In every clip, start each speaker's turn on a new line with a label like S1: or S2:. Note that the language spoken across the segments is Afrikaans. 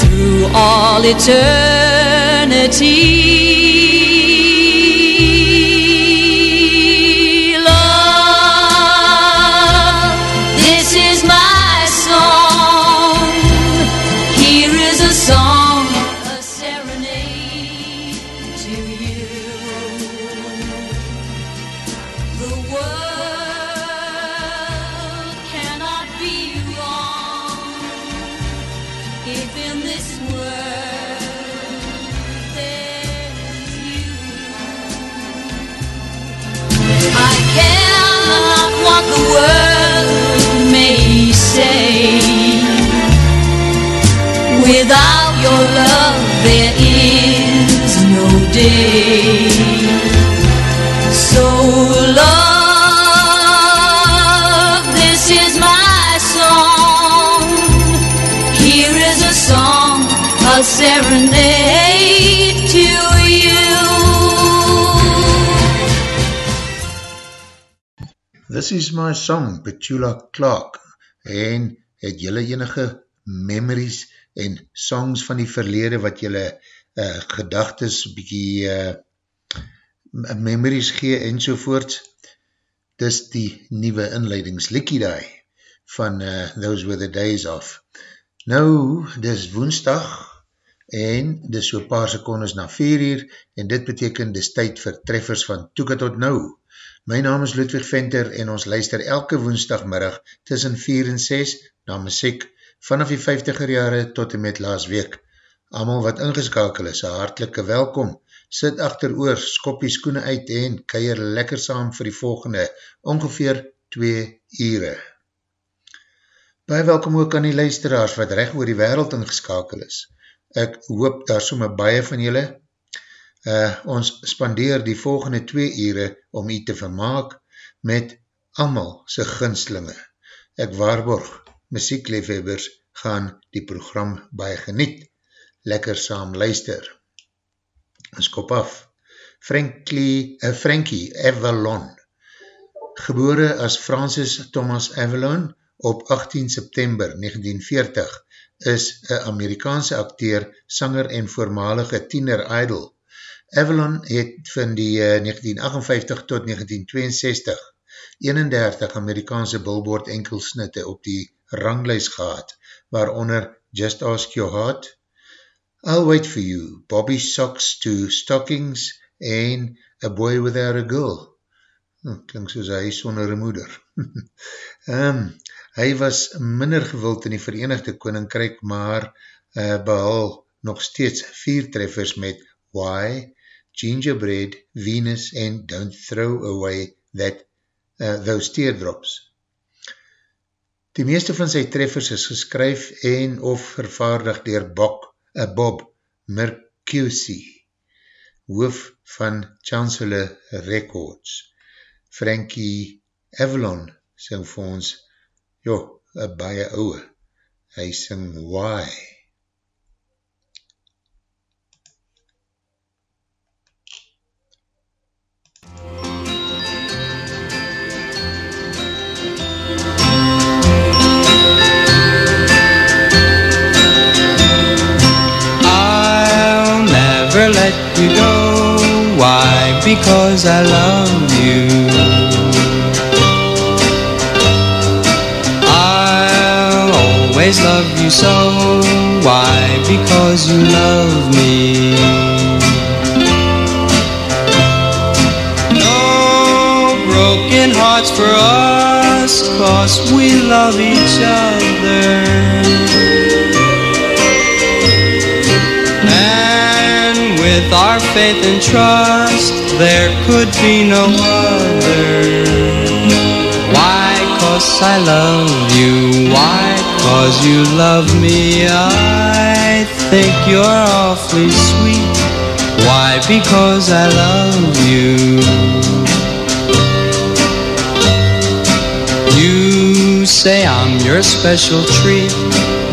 S1: through all eternity. Without your love, there is no day. So love, this is my song. Here is a song, a serenade to you.
S2: This is my song, Petula Clark, en het jylle enige memories en songs van die verlede wat jylle uh, gedagtes, bykie uh, memories gee en sovoorts, dis die nieuwe inleidingslikkie daai van uh, Those Were The Days Of. Nou, dis woensdag en dis so paar secondes na 4 uur en dit beteken dis tyd vir treffers van Toeka tot Nou. My naam is Ludwig Venter en ons luister elke woensdagmiddag tussen 4 en 6 na muziek vanaf die 50er jare tot en met laas week. Amal wat ingeskakel is, een hartelike welkom. Sit achter oor, skop die skoene uit en keier lekker saam vir die volgende ongeveer 2 ure. Baie welkom ook aan die luisteraars wat recht oor die wereld ingeskakel is. Ek hoop daar somme baie van julle uh, ons spandeer die volgende twee ure om u te vermaak met amal sy ginslinge. Ek waarborg, muziekleefhebbers gaan die program baie geniet. Lekker saam luister. Ons kop af. Frankie, uh, Frankie Avalon, gebore as Francis Thomas Avalon op 18 September 1940, is een Amerikaanse acteur, sanger en voormalige tiener idol. Avalon het van die uh, 1958 tot 1962 31 Amerikaanse billboard enkelsnitte op die ranglijst gehad, waaronder Just Ask Your Heart, I'll Wait For You, Bobby Socks to Stockings en A Boy Without a Girl. Oh, klink soos hy sonder een moeder. um, hy was minder gewild in die Verenigde Koninkryk, maar uh, behal nog steeds vier treffers met Why, Gingerbread, Venus en Don't Throw Away That uh, Those Teardrops. Die meeste van sy treffers is geskryf en of vervaardig dier Bok, uh, Bob Mercusy, hoof van Chancellor Records. Frankie Avalon sing vir ons, jo, een baie ouwe, hy sing Why?
S3: Because I love you. I'll always love you so. Why? Because you love me. No broken hearts for us, cause we love each other. And with our faith and trust, there could be no other. Why? Cause I love you. Why? Cause you love me. I think you're awfully sweet. Why? Because I love you. You say I'm your special treat.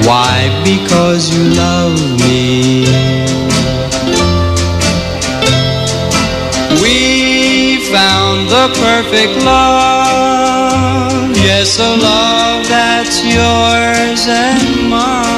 S3: Why? Because you love me. The perfect love. Yes, a love that's yours and mine.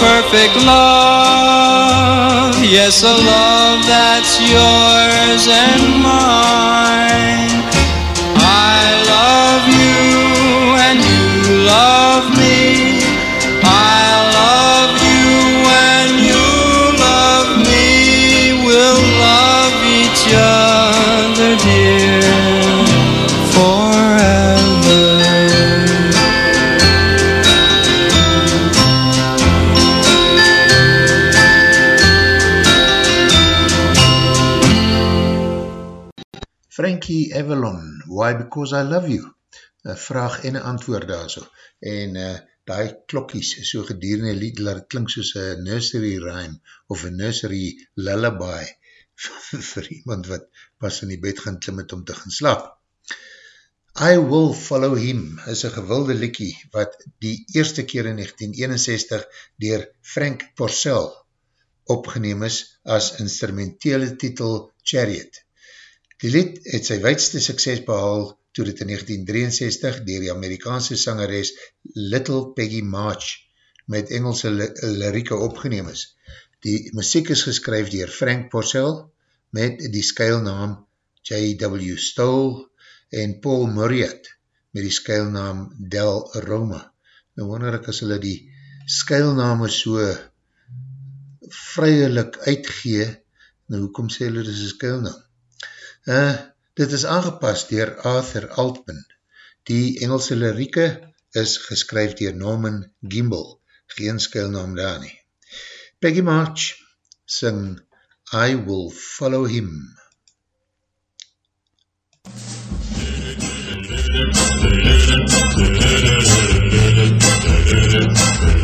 S3: Perfect love. Yes, a love that's yours and mine.
S2: Why Because I Love You? Een vraag en een antwoord daar so. En uh, die klokkies, so gedurende lied, laat het klink soos een nursery rhyme of een nursery lullaby vir iemand wat pas in die bed gaan klim het om te gaan slaap. I Will Follow Him is een gewilde likkie wat die eerste keer in 1961 dier Frank Porcel opgeneem is as instrumentele titel Chariot. Die lied het sy weidste sukses behaal toe dit in 1963 dier die Amerikaanse sangeres Little Peggy March met Engelse li lirieke opgeneem is. Die muziek is geskryf dier Frank Porcel met die skuilnaam J.W. Stoll en Paul Murriott met die skuilnaam Del Roma. Nou wonder ek as hulle die skuilname so vryelijk uitgee, nou hoekom sê hulle dis een skuilnaam? Uh, dit is aangepast dier Arthur Altman. Die Engelse lirieke is geskryf dier Norman Gimbel, geen skuilnaam daar nie. Peggy March sing I Will Follow Him.
S4: Love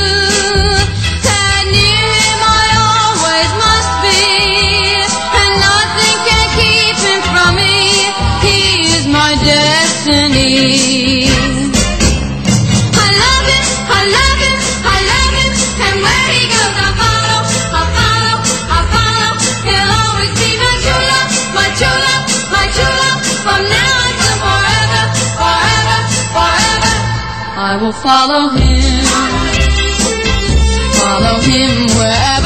S4: follow
S5: him, follow him wherever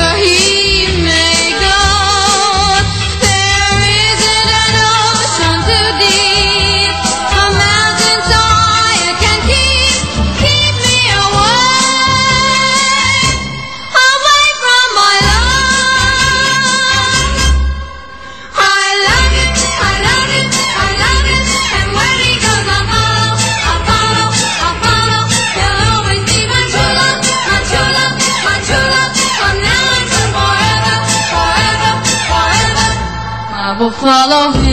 S4: I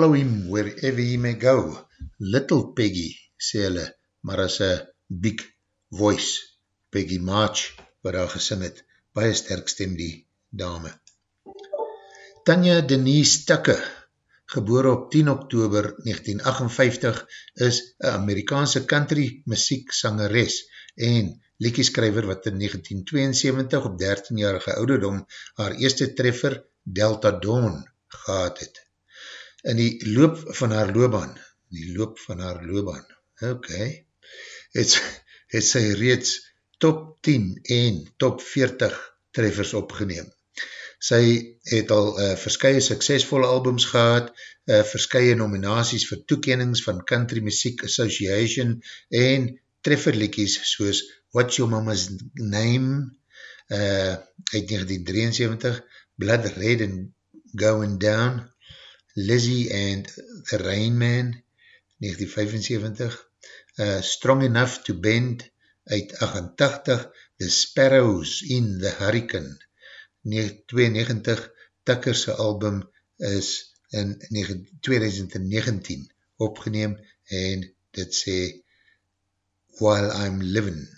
S4: follow him wherever he may go.
S2: Little Peggy, sê hulle, maar as a big voice, Peggy March, wat daar gesing het, baie sterk stem die dame. Tanya Denise Tucker, gebore op 10 oktober 1958, is een Amerikaanse country muziek sangeres en liedjeskryver wat in 1972 op 13-jarige ouderdom haar eerste treffer Delta Dawn gehad het. In die loop van haar loopbaan, die loop van haar loopbaan, ok, het, het sy reeds top 10 en top 40 treffers opgeneem. Sy het al uh, verskye suksesvolle albums gehad, uh, verskye nominaties vir toekennings van Country Music Association en trefferlikies soos What's Your Mama's Name uh, uit 1973, Blood Red and Going Down, Lizzie and the Rain Man 1975, uh, Strong Enough to Bend uit 88, The Sparrows in the Hurricane 92, Tukkerse album is in 2019 opgeneem en dit sê While I'm Living.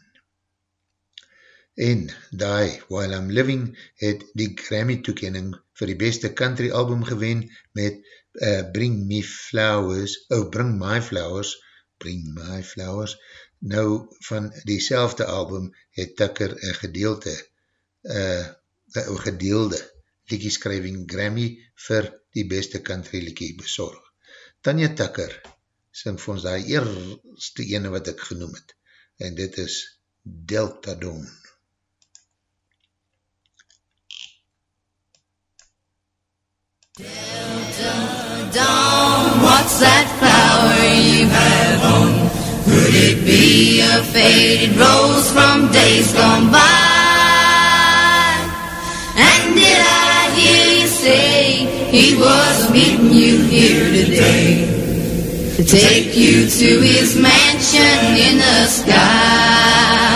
S2: En die While I'm Living het die Grammy toekening vir die beste country album gewen met uh, Bring Me Flowers, oh Bring My Flowers, Bring My Flowers, nou van die album het Tucker een gedeelte uh, een gedeelde liedjeskrywing Grammy vir die beste country liedje bezorg. Tanya Tucker sing vir ons die eerste ene wat ek genoem het en dit is Delta Dawn.
S4: Dawn, what's that flower you have on? Could it be a faded rose from days gone by? And did I hear you say he was meeting you here today? To take you to his mansion in the sky.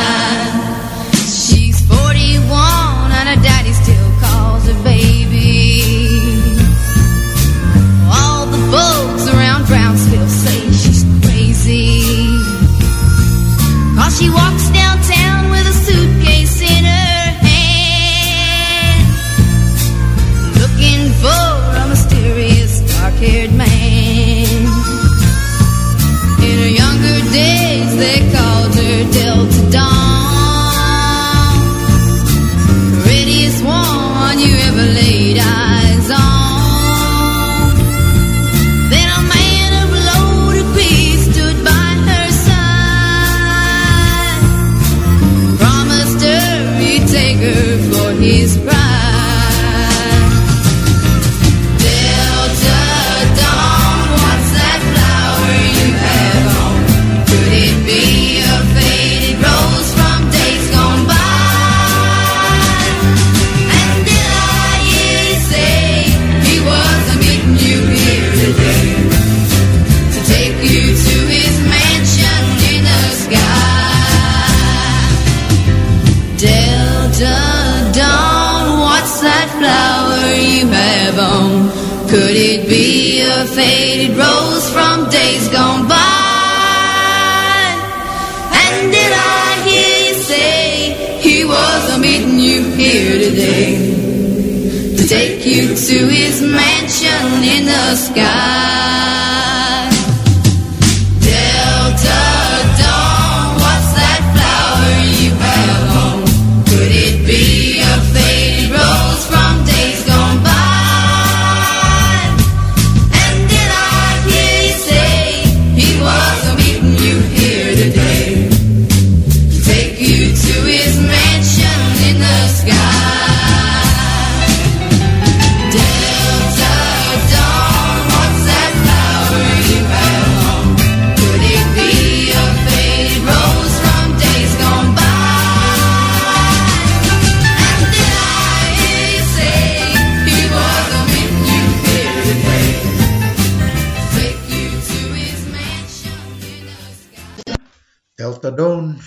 S4: You to his mansion in the sky?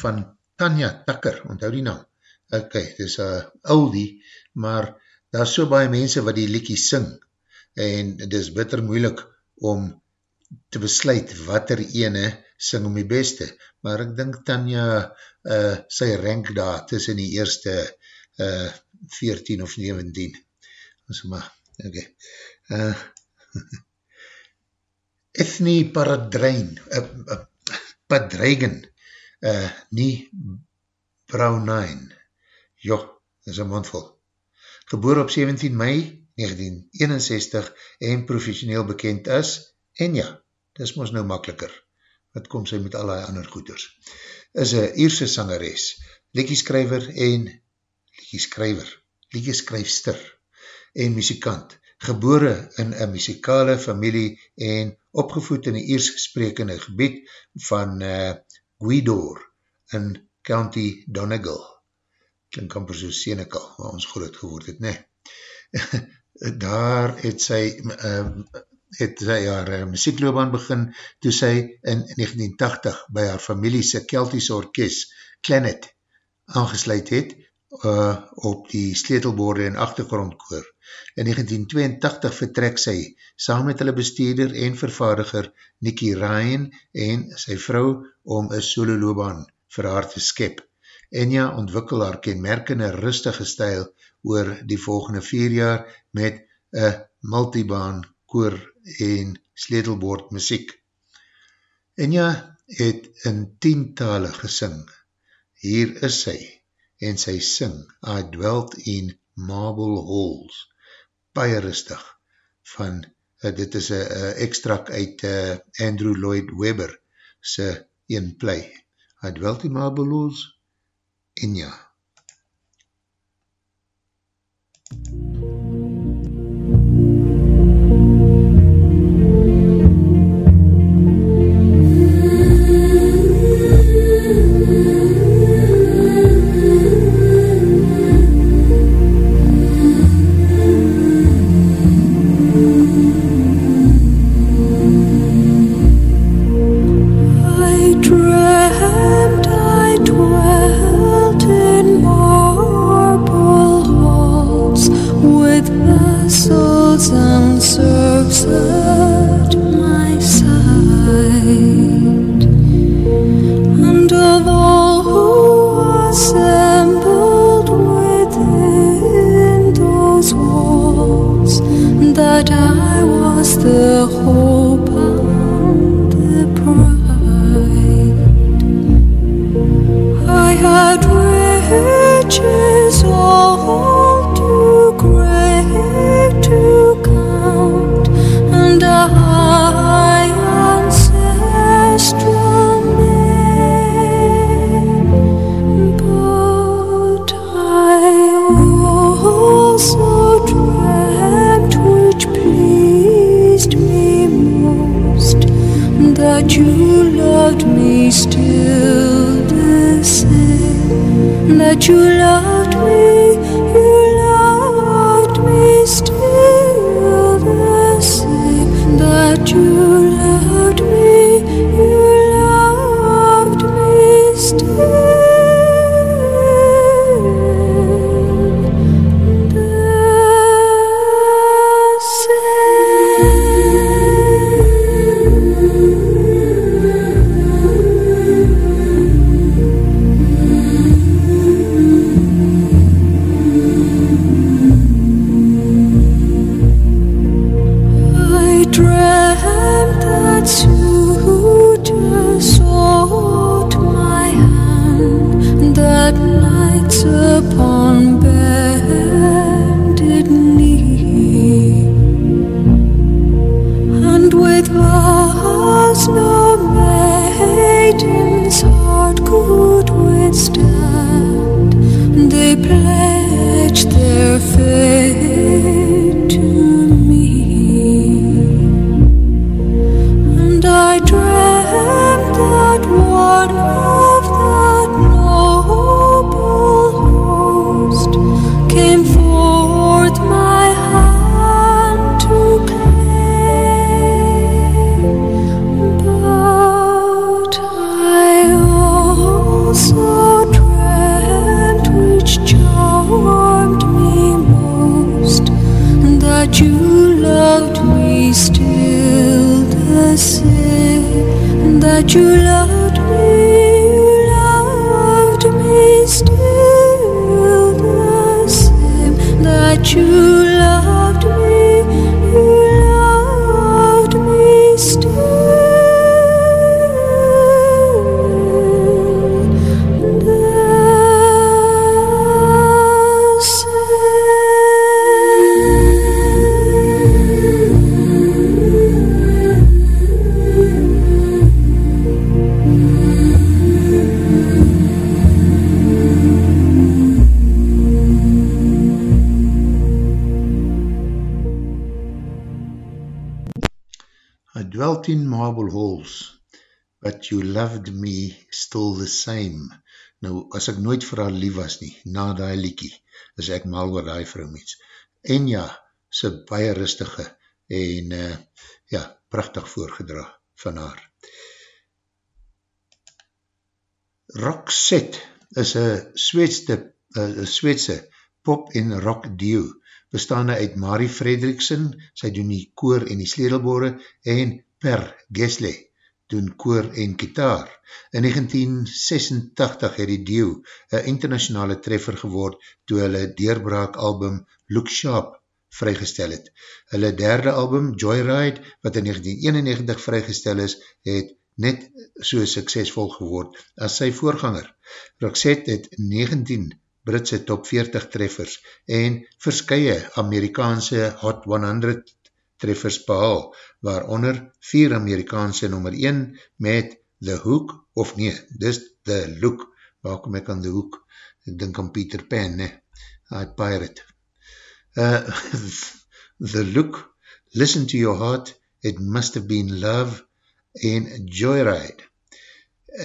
S2: Van Tanya Tucker, onthou die naam. Ok, dit is een oudie, maar daar is so baie mense wat die liekie sing, en het is bitter moeilik om te besluit wat er ene sing om die beste, maar ek dink Tanya, uh, sy rank daar tussen die eerste uh, 14 of 17. Ons maar, ok. Uh, Ethnie Paradrein, uh, uh, Padreigen, uh, nie Brownine, joh, dit is een mondvol. Geboor op 17 mei 1961 en professioneel bekend as, en ja, dit is ons nou makkeliker, wat kom sy met alle ander goeders, is een Ierse sangeres, lekkieskryver en lekkieskryver, lekkieskryfster en muzikant, gebore in een muzikale familie en opgevoed in die Iers sprekende gebied van uh, Gwydoor in County Donegal. Klink amper so Senegal, waar ons groot geword het, nee. Daar het sy, uh, het sy haar uh, muziekloobaan begin, toe sy in 1980 by haar familie sy Keltische orkest, Clanet, aangesluit het, uh, op die sleetelborde en achtergrondkoor. In 1982 vertrek sy saam met hulle bestuurder en vervaardiger Nikki Ryan en sy vrou om een solo loopbaan vir haar te skep. Enya ontwikkel haar kenmerkende rustige stijl oor die volgende vier jaar met een multibaan koor en sleetelbord muziek. Enya het in tientale gesing. Hier is sy en sy sing I dwelt in marble halls baie rustig van, uh, dit is een extract uit uh, Andrew Lloyd Webber sy een play. I dwelt in marble halls en ja.
S5: I the hope same. That
S2: as ek nooit vir haar lief was nie, na die liekie, is ek mal oor die vrou mens. En ja, sy baie rustige en uh, ja, prachtig voorgedra van haar. Roxette is een Sweedse, uh, Sweedse pop en rock duo, bestaande uit Marie Frederiksen, sy doen die koor en die sledelbore, en Per Gesle doen koor en kitaar. In 1986 het die duo een internationale treffer geword toe hulle deurbraak album Look Sharp vrygestel het. Hulle derde album, Joyride, wat in 1991 vrygestel is, het net so suksesvol geword as sy voorganger. Roxette het 19 Britse top 40 treffers en verskye Amerikaanse Hot 100 treffers behaal, waaronder vier Amerikaanse nummer 1 met The Hook, of nee, dis The Look, waar kom ek aan The Hook? Ek dink aan Peter Pan, ne? I Pirate. Uh, the Look, Listen to Your Heart, It Must Have Been Love, en Joyride.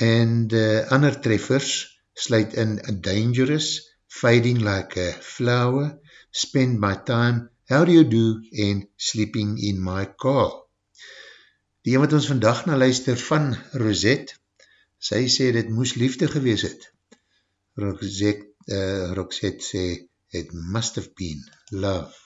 S2: En uh, ander treffers sluit in Dangerous, Fading Like a Flower, Spend My Time, How Do You Do, en Sleeping in My Car. Die een wat ons vandag na luister van Rosette, sy sê dit moes liefde gewees het. Roxette, uh, Roxette sê, it must have been love.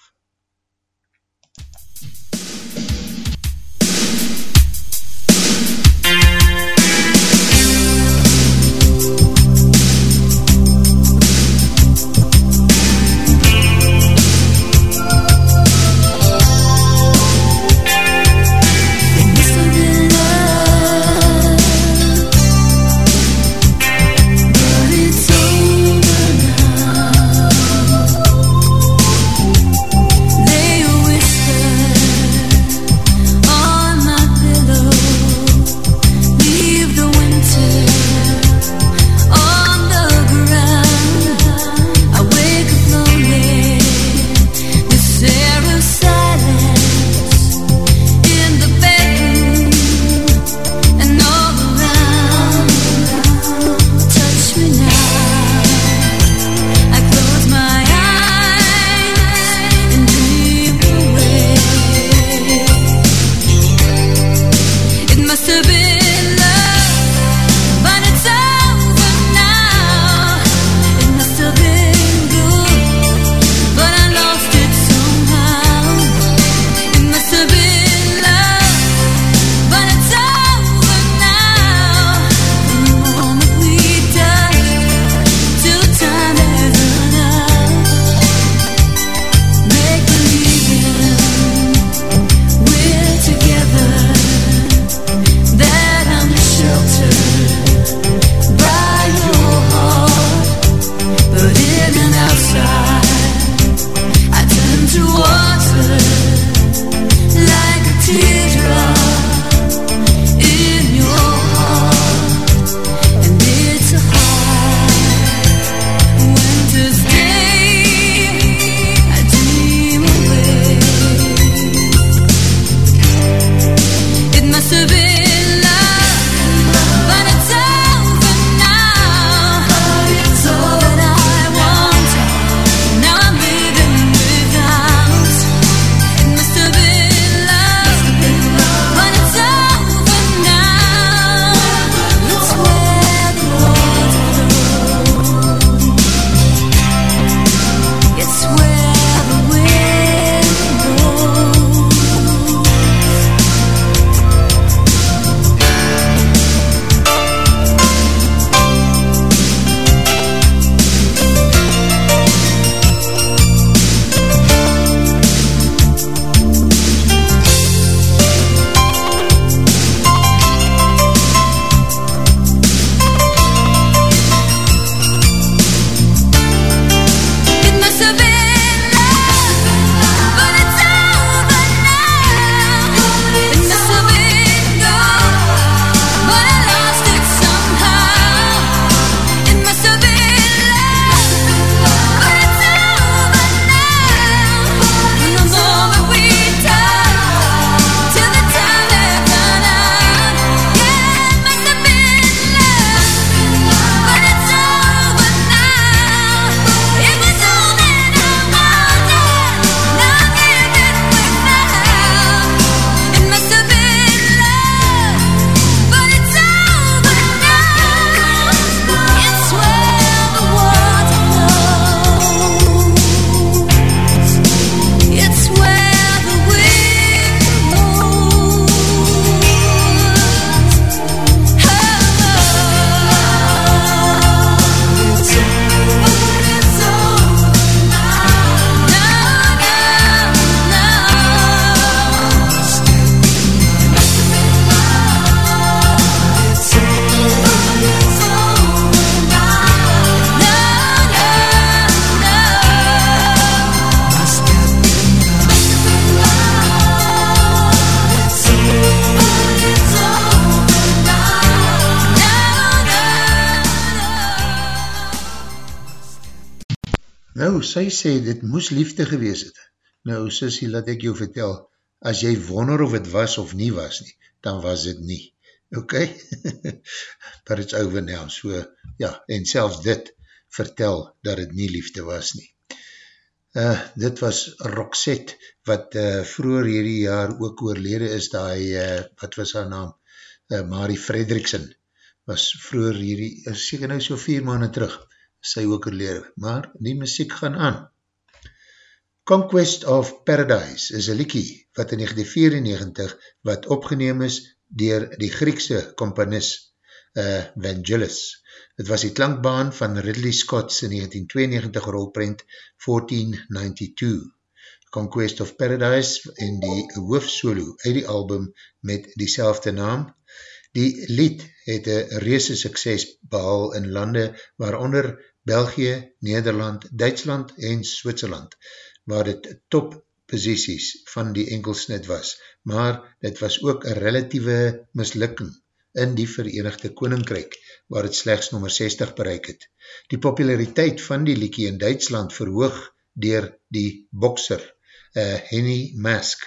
S2: Sê, dit moes liefde gewees het. Nou, sissie, laat ek jou vertel, as jy wonder of het was of nie was nie, dan was het nie. Ok? But it's over now. So, ja, en selfs dit vertel dat het nie liefde was nie. Uh, dit was Roxette, wat uh, vroeger hierdie jaar ook oorlede is, die, uh, wat was haar naam? Uh, Marie Frederiksen, was vroeger hierdie, is seker nou so vier maanden terug, sy ook oorlede, maar die muziek gaan aan. Conquest of Paradise is een liekie wat in 1994 wat opgeneem is dier die Griekse komponist uh, Vangelis. Het was die klankbaan van Ridley Scott's in 1992 rolprint 1492. Conquest of Paradise en die hoofdsolo uit die album met die naam Die lied het een reese sukses behal in lande waaronder België, Nederland, Duitsland en Switserland, waar dit top posities van die enkelsnit was, maar dit was ook een relatieve mislukking in die Verenigde Koninkryk, waar het slechts nummer 60 bereik het. Die populariteit van die liekie in Duitsland verhoog dier die bokser uh, Henny Mask,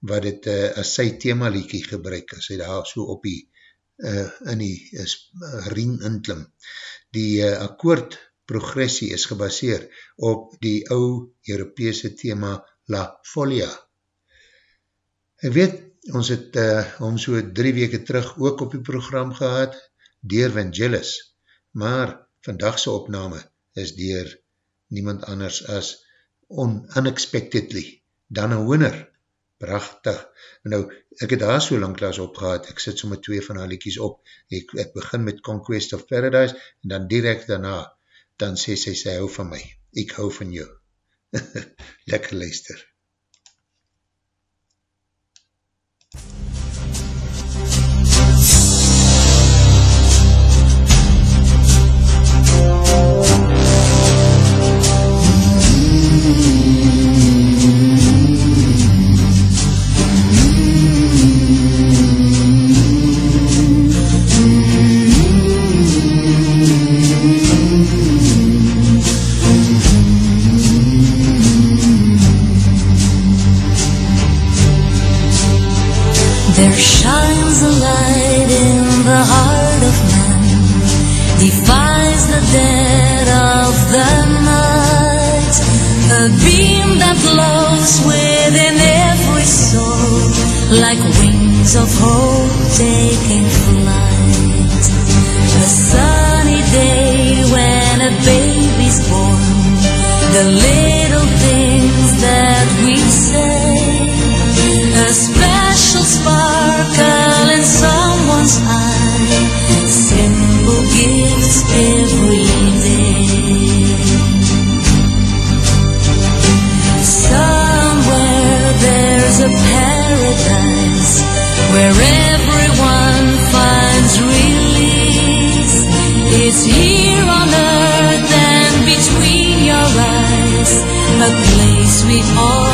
S2: wat het uh, as sy thema liekie gebruik, as hy daar so op die uh, in die uh, ring inklim. Die uh, akkoord progressie is gebaseer op die ou Europese thema La Folia. Ek weet, ons het uh, om so drie weke terug ook op die program gehad, dier Vangelis, maar vandagse opname is dier niemand anders as un unexpectedly, dan een winner, prachtig. Nou, ek het daar so lang klas opgehad, ek sit so met twee van haar liekies op, ek, ek begin met Conquest of Paradise, en dan direct daarna, dan sê sy, sy hou van my, ek hou van jou. Lekker luister.
S1: Of hope taking flight. A sunny day when a baby's born, the little things that we say, a special sparkle in someone's eye, place we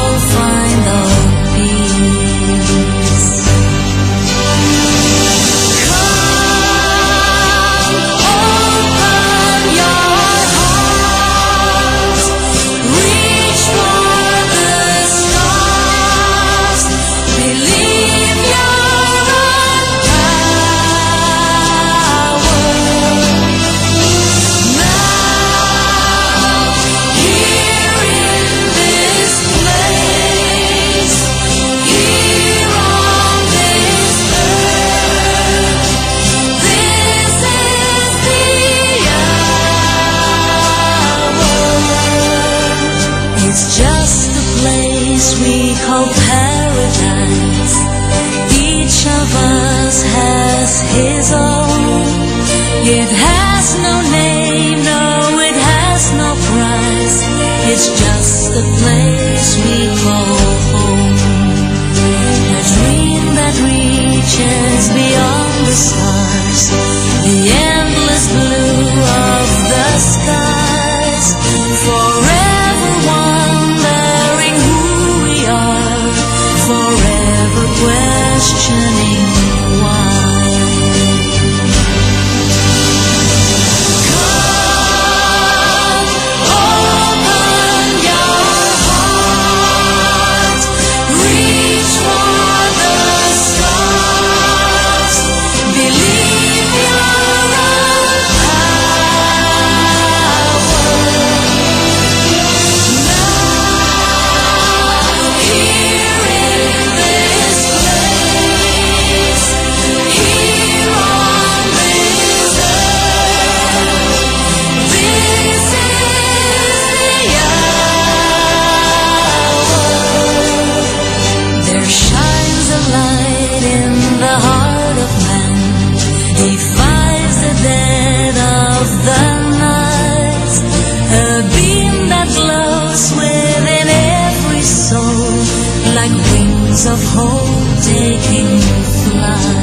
S1: just a of hope taking flight.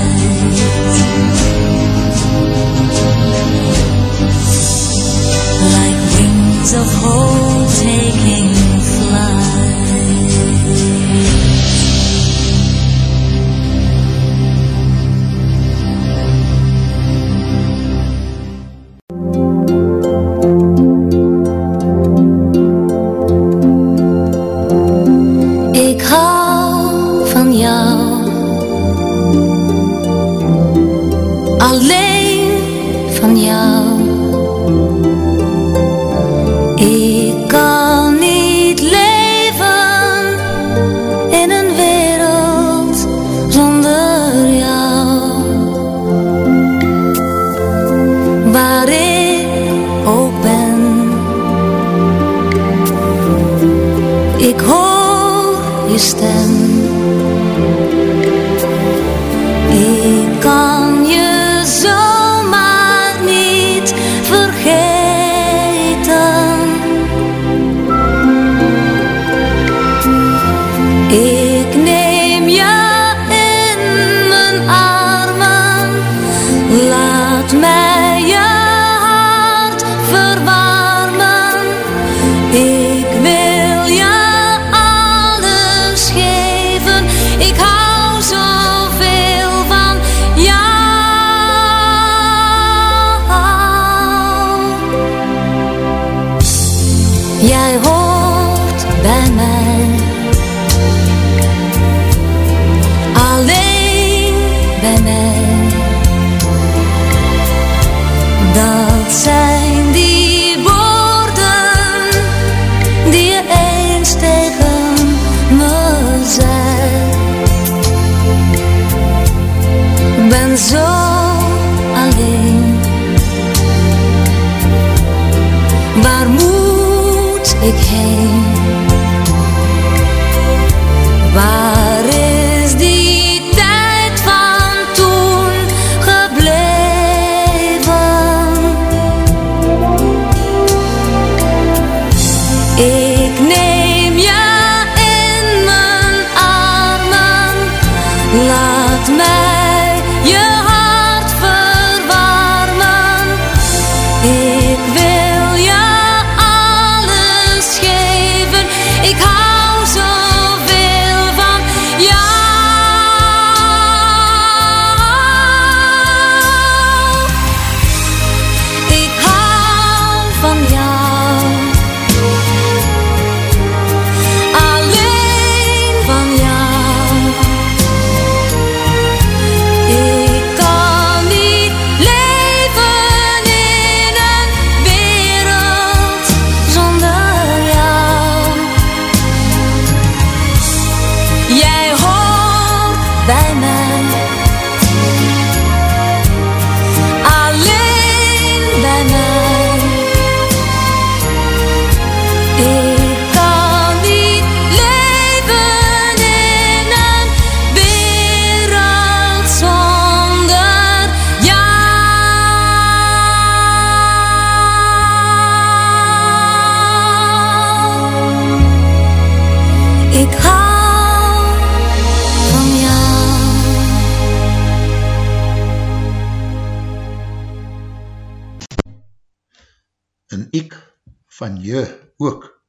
S5: Van je
S2: ook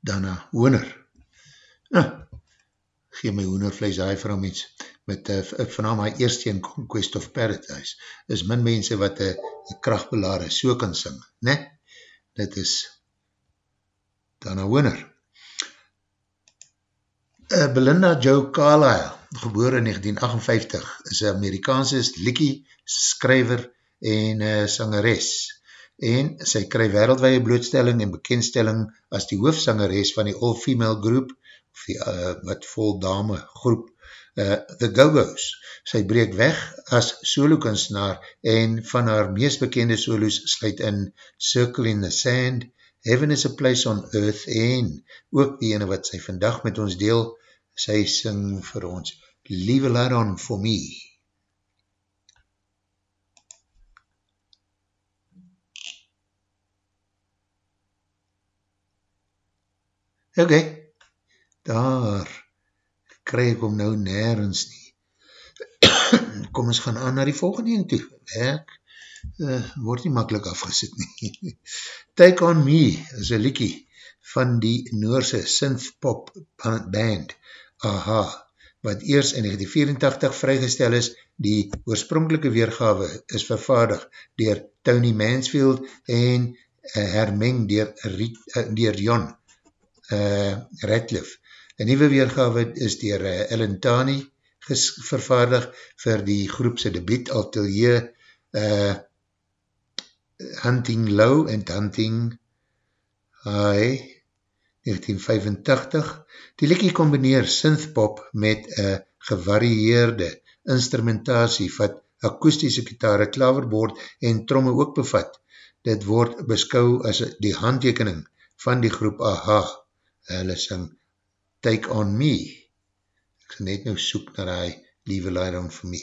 S2: daarna hoender. Nou, gee my hoendervlees hy vir hom iets met uh, vanaf my eerste in Conquest of Paradise is min mense wat een uh, krachtbelare so kan sing, ne? Dit is daarna hoender. Uh, Belinda Jo Carlyle, geboor in 1958, is een Amerikaanse likkie, skryver en uh, sangeres en sy kry wereldwee blootstelling en bekendstelling as die hoofsangeres van die all-female groep, of die uh, wat vol dame groep, uh, The Go-Go's. Sy breek weg as solo-kunstenaar en van haar meest bekende solos sluit in Circle in the Sand, Heaven is a Place on Earth en ook die ene wat sy vandag met ons deel, sy sing vir ons Leave a Light On For Me. Oké, okay. daar kry ek hom nou nergens nie. Kom ons gaan aan na die volgende een toe. Ek uh, word nie makkelijk afgesit nie. Take On Me is een liekie van die Noorse synth-pop band AHA, wat eers in 1984 vrygestel is, die oorspronkelike weergawe is vervaardig dier Tony Mansfield en uh, hermeng dier, uh, dier Jon uh, Radcliffe. Een nieuwe weergawe is dier uh, Ellen Tani vervaardig vir die groepse debiet atelier uh, Hunting Low en Hunting High 1985. Die liekie combineer synthpop met een gevarieerde instrumentatie wat akoestische gitare, klaverbord en tromme ook bevat. Dit word beskou as die handtekening van die groep AHA. Hulle sing Take On Me. Ek sal net nou soek na die Leave a Light On For Me.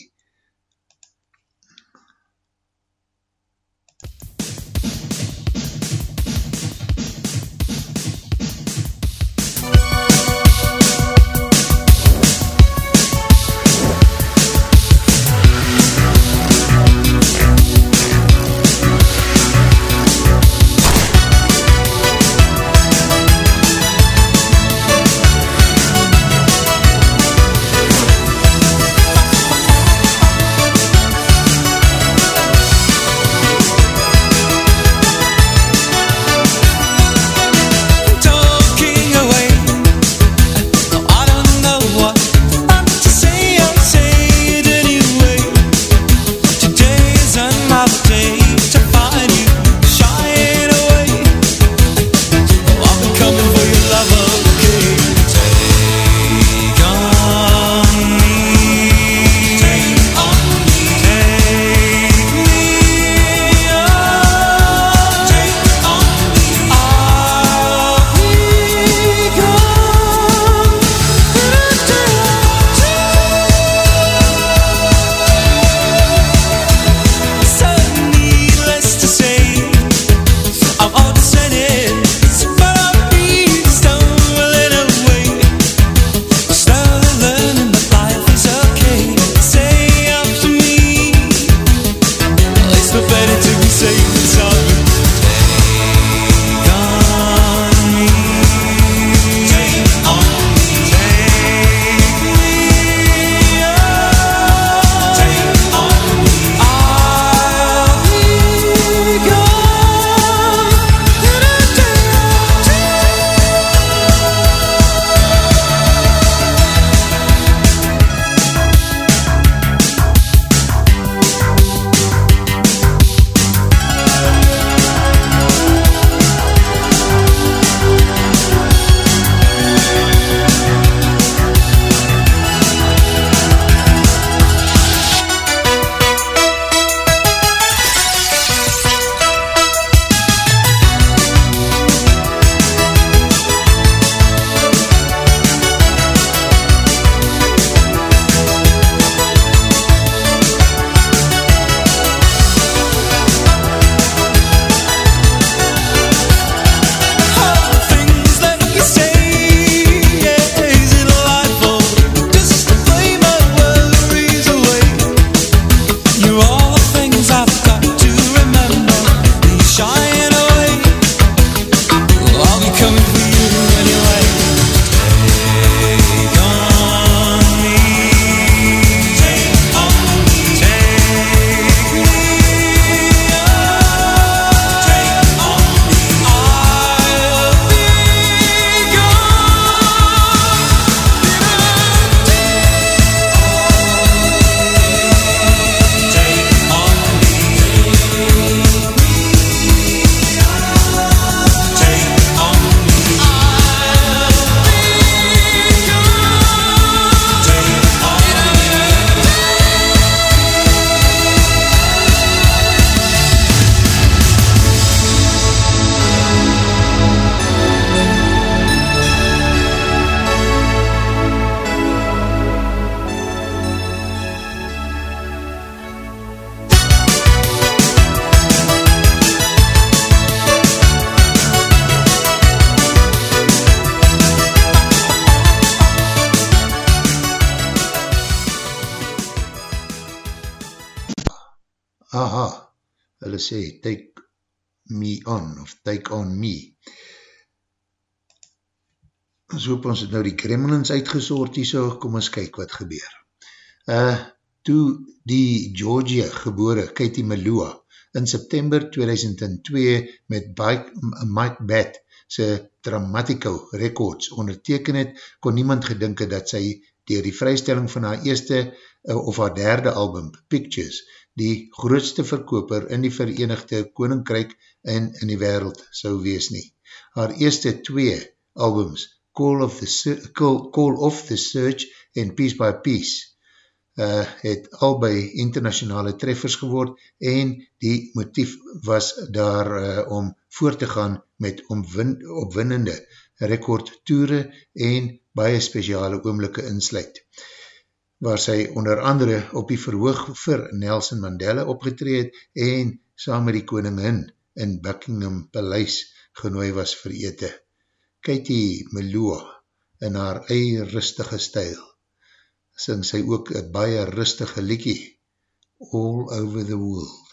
S2: Take on me. Ons hoop ons het nou die gremlins uitgesoord hier so, kom ons kyk wat gebeur. Uh, toe die Georgia gebore Katie Melua in September 2002 met Mike Bat sy Dramatico Records onderteken het, kon niemand gedink het dat sy dier die vrystelling van haar eerste uh, of haar derde album, Pictures, die grootste verkoper in die Verenigde Koninkryk en in die wereld sou wees nie. Haar eerste twee albums, Call of the, Call, Call of the Search en Piece by Piece uh, het albei internationale treffers geword en die motief was daar uh, om voort te gaan met omwin, opwinnende rekordtoere en baie speciale oomlikke insluit waar sy onder andere op die verhoog vir Nelson Mandela opgetreed en saam met die koningin in Buckingham Paleis genooi was vir ete. Katie Melua in haar eie rustige stijl. Sing sy ook een baie rustige liekie All Over the World.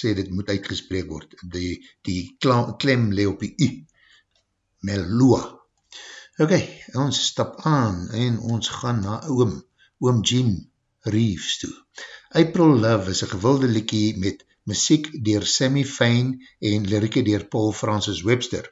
S2: Sê, dit moet uitgespreek word, die, die klem le op die u, Melua. Ok, ons stap aan en ons gaan na oom, oom Jim Reeves toe. April Love is een gewilde liekie met muziek dier Sammy Fane en lirieke dier Paul Francis Webster.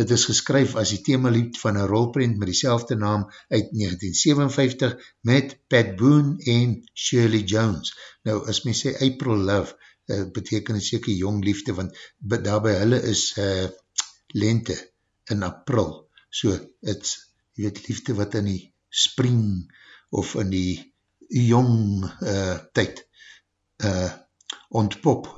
S2: Dit is geskryf as die themalied van een rolprint met die naam uit 1957 met Pat Boone en Shirley Jones. Nou, as my sê April Love, uh, beteken het seker jong liefde, want daar by hulle is uh, lente in april, so het, jy weet, liefde wat in die spring of in die jong uh, tyd uh, ontpop.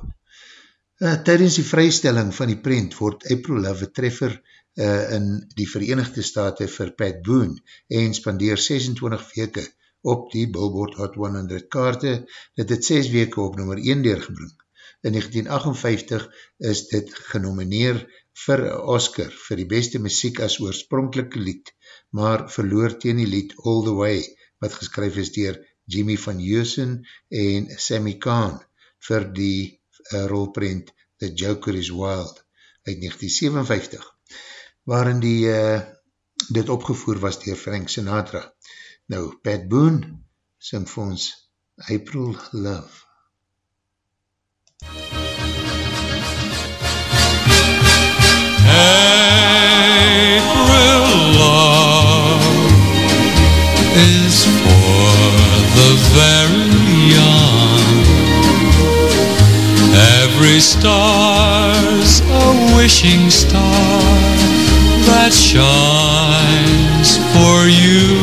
S2: Uh, Tijdens die vrystelling van die print word April Love treffer uh, in die Verenigde Staten vir Pat Boone en spandeer 26 weke op die Billboard Hot 100 kaarte, dit het 6 weke op nummer 1 deurgebring. In 1958 is dit genomineer vir Oscar vir die beste muziek as oorspronkelike lied, maar verloor teen die lied All the Way, wat geskryf is dier Jimmy van Heusen en Sammy Kahn vir die uh, rolprint The Joker is Wild uit 1957, waarin die, uh, dit opgevoer was dier Frank Sinatra. Nou, Pat Boone sing vir ons April Love.
S6: The very young. Every star's a wishing star that shines for you.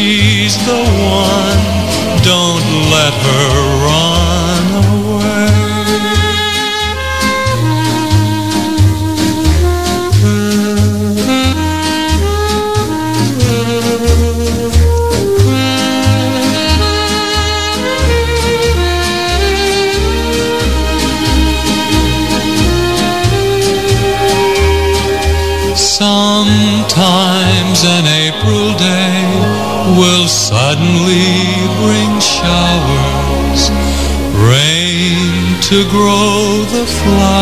S6: If to grow the flowers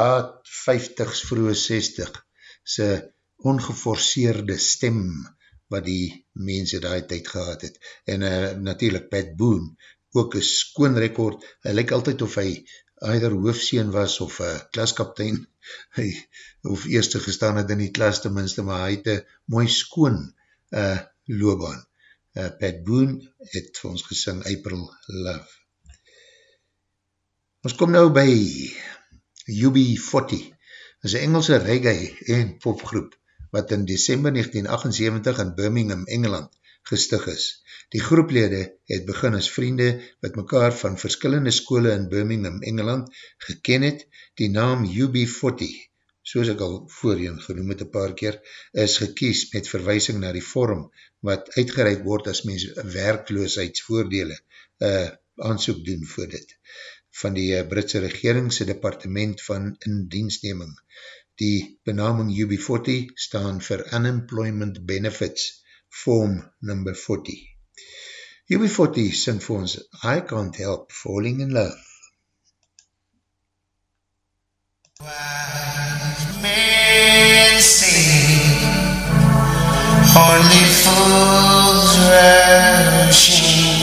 S2: laat 50s vroege 60 se ongeforceerde stem wat die mense daai tyd gehad het. En uh, natuurlijk Pat Boone, ook een skoon rekord, hy lyk altyd of hy either hoofseen was of uh, klaskaptein, hy, of eerste gestaan het in die klas tenminste, maar hy het een mooi skoon uh, loopbaan. Uh, Pat Boone het vir ons gesing April Love. Ons kom nou by UB40, is een Engelse reggae en popgroep, wat in December 1978 in Birmingham, Engeland, gestig is. Die groeplede het begin as vriende wat mekaar van verskillende skole in Birmingham, Engeland geken het. Die naam UB40, soos ek al voorheen genoem het een paar keer, is gekies met verwysing na die vorm wat uitgereid word as mens werkloosheidsvoordele uh, aansoek doen voor dit van die Britse regeringse departement van indiensneming. Die benaming UB40 staan vir Unemployment Benefits Form number 40. UB40 sing vir ons I Can't Help Falling in Love.
S7: men sing, only fools rushing,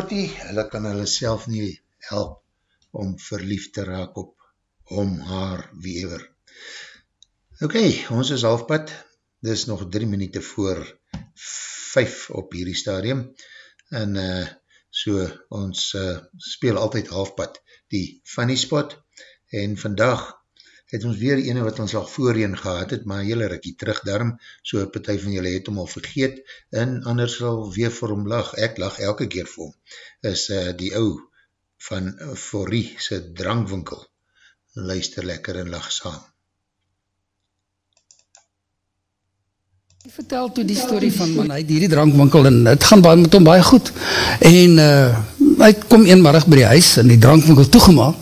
S2: UB40, hulle kan hulle self nie help om verlief te raak op om haar wie ever. Ok, ons is halfpad, dit is nog drie minuten voor vijf op hierdie stadium, en uh, so ons uh, speel altyd halfpad. Die funny spot, en vandag het ons weer ene wat ons al voorheen gehad het, maar jylle rikkie terug daarom, so een partij van jylle het om al vergeet, en anders sal weer vir hom lag, ek lag elke keer vir hom, is uh, die ou van Forrie sy drankwinkel, luister lekker en lag saam.
S8: Hy vertel toe die story van man, hy het hierdie drankwinkel en het gaan baie, met hom baie goed. En uh, hy kom eenmarig by die huis en die drankwinkel toegemaak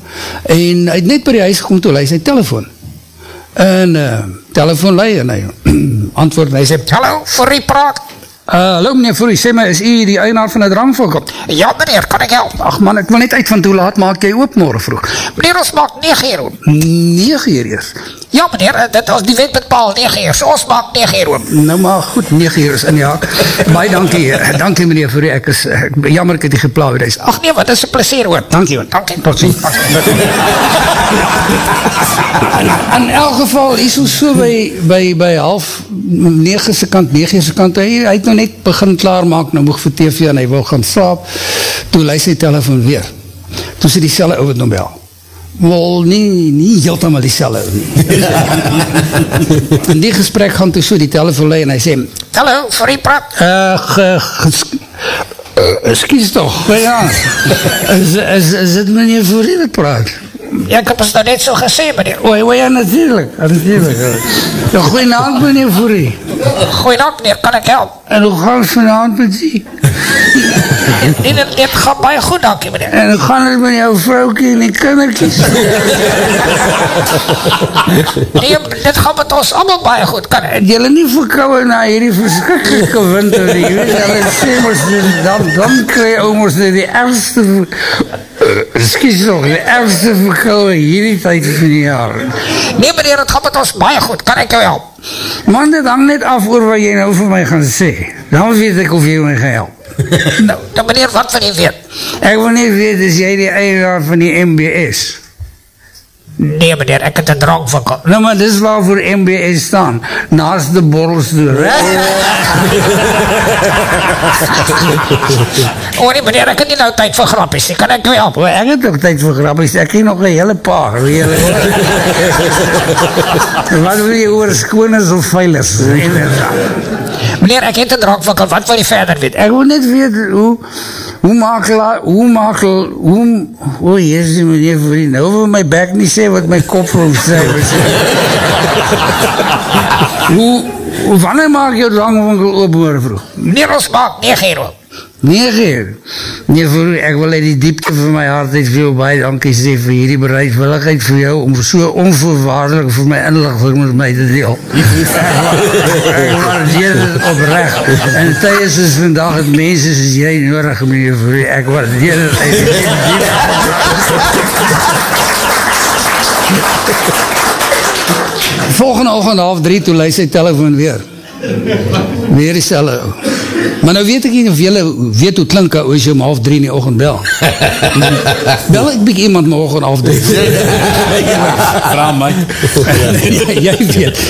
S8: en hy het net by die huis gekom toe hy sy telefoon. En uh, telefoon lei en hy antwoord en hy sê, Hallo, vir die praat. Uh, hallo meneer Fourie, sê my, is u die eienaar van die drankwinkel?
S9: Ja meneer, kan ek help?
S8: Ach man, ek wil net uit van hoe laat maak jy oop morgen vroeg?
S9: Meneer, ons maak 9 uur oop.
S8: 9 uur eers?
S9: Ja meneer, dit was die wet met paal 9 uur, so ons maak 9 uur oop.
S8: Nou maar goed, 9 uur is in die haak. Baie dankie, dankie meneer Fourie, ek is ek, jammer ek het die geplaal weer is.
S9: Ach nee, wat is een plezier hoor.
S8: Dankie hoor.
S9: Dankie.
S8: Tot ziens. in elk geval, hier so so by, by, by half 9 se kant, 9 se kant, hy, hy het nou net begin klaarmaak, nou moeg vir TV en hy wil gaan slaap, toe luister sy telefoon weer. Toe sê die selle ouwe nou bel. Wel, nie, nie heeltemal die selle ouwe nie. In die gesprek gaan toe so die telefoon lei en hy sê,
S9: Hallo, vir die praat.
S8: Uh, ge, ges, uh, excuse toch, ja, is, is, is dit meneer voor die praat?
S9: Ja, ek heb ons nou net so gesê, meneer.
S8: O, o ja, natuurlijk, natuurlijk. Ja, goeienaand meneer Fourie.
S9: Goeienaand, meneer, kan ek help?
S8: En hoe gaan het vanavond met die?
S9: Nee, dit, dit gaat baie goed, dankie, meneer.
S8: En hoe gaan het met jou vrouwkie en die kinderkies?
S9: Nee, dit gaat met ons allemaal baie goed, kan ek?
S8: Het jylle nie verkouwe na hierdie verskrikkelijke winter nie? Jy weet, jylle sê ons, dan, dan krijg jy ons die ergste, excuse nog, die ergste verkouwe hierdie tijd van die jaar.
S9: Nee, meneer, het gaat met ons baie goed, kan ek jou help?
S8: Man, dit hang net af oor wat jy nou vir my gaan sê. Dan weet ek of jy my gaan help.
S9: nou, dan meneer, wat wil jy weet?
S8: Ek wil net weet, is jy die eienaar van die MBS?
S9: Nee, meneer, ek het een drankwinkel.
S8: Nou, maar dis waarvoor MBS staan. Naast de borrels door.
S9: o, nee, meneer, ek het nie nou tyd vir grappies, nie. kan ek jou help?
S8: O, ek het ook tyd vir grappies. Ek ken nog een hele paar. Hele... wat wil jy oor skooners of veilers?
S9: meneer, ek het een drankwinkel, wat wil jy verder weet?
S8: Ek wil net weet, hoe, hoe makel, hoe makel, hoe, o, oh, jezus, meneer vriend, nou wil my bek nie sê wat my kop hom sê. hoe, hoe, wanneer maak jou drankwinkel oop morgen vroeg?
S9: Meneer, ons maak 9 uur oop.
S8: 9 uur? Nee, voor, ek wil uit die diepte van my hart uit veel baie dankie sê vir hierdie bereidwilligheid vir jou om so onvoorwaardelik vir my inlichting met my te deel. ek waardeer dit oprecht. En tijdens is vandag het mense soos jy nodig, meneer Vroeg. Ek waardeer dit uit die diepte. Volgende ochtend half drie, toe luister sy telefoon weer. Weer die selle. Maar nou weet ek nie of jylle weet hoe klink as jy om half drie in die ochtend bel. bel ek byk iemand morgen half drie.
S10: Vraag my.
S8: jy weet.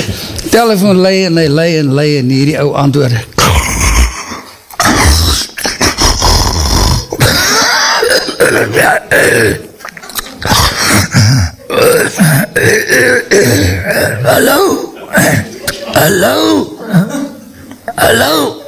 S8: Telefoon lei en hy lei en lei en hierdie ou antwoord. Hallo? Hallo? Hallo?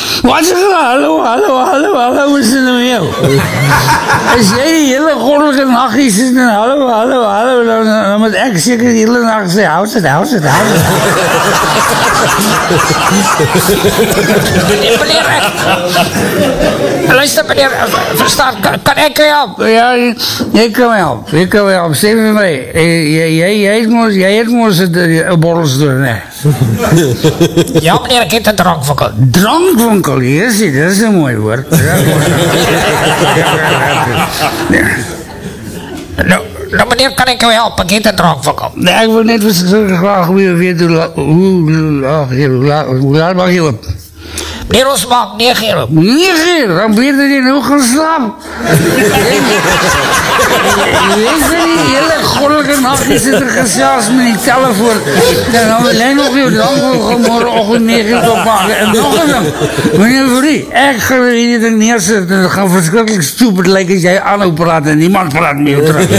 S8: Wat is er? Hallo, hallo, hallo, hallo, wat is er nou jou? As jy die hele goddelike nacht is, en hallo, hallo, hallo, dan, dan moet ek seker die hele nacht sê, houd het, houd het, houd het.
S9: meneer, ek, luister meneer, verstaan, kan, kan ek help?
S8: Ja, jy kan my help, jy kan help, sê vir my, jy, jy, jy het moos, jy het moos een borrels door, ne?
S9: ja meneer, ek het een drankwinkel.
S8: Drankwinkel, yes, dit is een mooi woord.
S9: nou, nou meneer, kan ek jou help? Ek het een drankwinkel.
S8: Nee, ek wil net graag weer weet hoe, hoe, hoe, hoe laat mag jy op?
S9: Meneer, ons maak 9 uur op.
S8: 9 uur, dan weet jy nou gaan slaap. Weet jy nie, hele goddelike nacht, jy sit er gesels met die telefoon. Dan gaan we lijn op jou lang gaan morgenochtend 9 uur opmaken. En nog een ding, meneer Verrie, ek gaan hierdie ding neersit, en het gaan verskrikkelijk stupid lyk as jy aanhou praat en niemand praat met jou terug.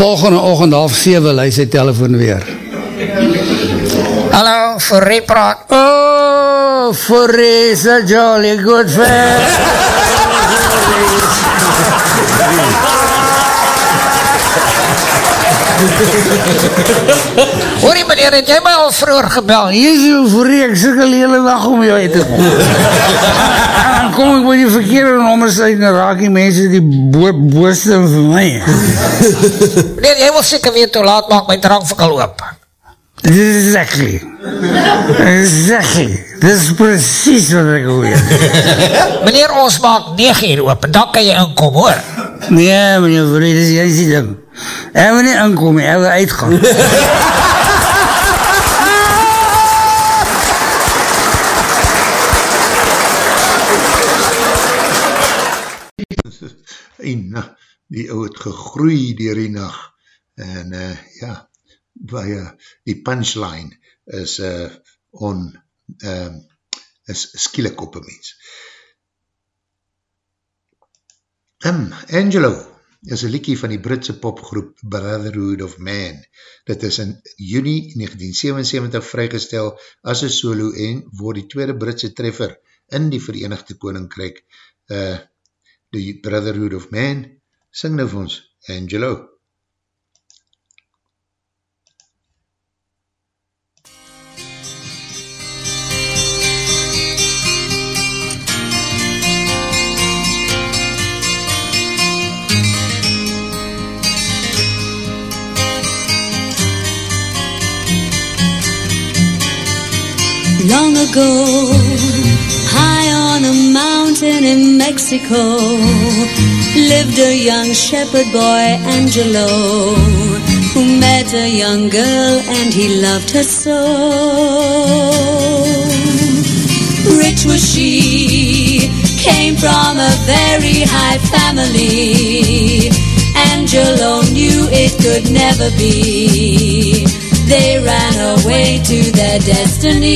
S8: Volgende ochtend half 7 lei sy telefoon weer.
S9: Hallo, Verrie praat.
S8: Oh, Verrie is a jolly good friend.
S9: Hoor jy meneer, het jy my al vroeger gebel?
S8: Jezus, Verrie, ek sikkel die hele dag om jou uit te kom. En dan kom ek met die verkeerde nommers uit en raak die mense die bo booste vir my.
S9: Meneer, jy wil seker weet hoe laat maak my drankvakkel oop.
S8: Exactly. Exactly. Dit is precies wat ek weet.
S9: Meneer, ons maak 9 uur oop en dan kan jy inkom hoor.
S8: Nee, meneer Verrie, dit is juist die ding. Ek wil nie inkom, nie, ek wil uitgaan.
S2: en die ou het gegroei dier die nacht, en uh, ja, baie, die punchline is uh, on, uh, is skielik op een mens. Um, Angelo is een liekie van die Britse popgroep Brotherhood of Man. Dit is in juni 1977 vrygestel as een solo en word die tweede Britse treffer in die Verenigde Koninkryk uh, die Brotherhood of Man, sing nou vir ons, Angelo.
S1: Ago, high on a mountain in Mexico, lived a young shepherd boy, Angelo, who met a young girl and he loved her so. Rich was she, came from a very high family. Angelo knew it could never be. They ran away to their destiny.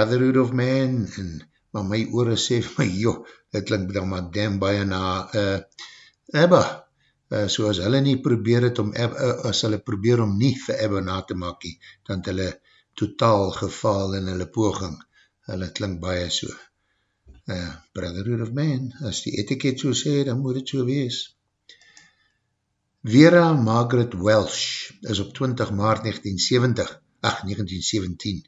S2: Brotherhood of Man en maar my oore sê vir my, joh, dit klink dan maar damn baie na uh, Ebba, uh, so as hulle nie probeer het om, uh, as hulle probeer om nie vir Ebba na te maak nie, dan het hulle totaal gefaal in hulle poging, hulle klink baie so. Uh, Brotherhood of Man, as die etiket so sê, dan moet het so wees. Vera Margaret Welsh is op 20 maart 1970, ach, 1917,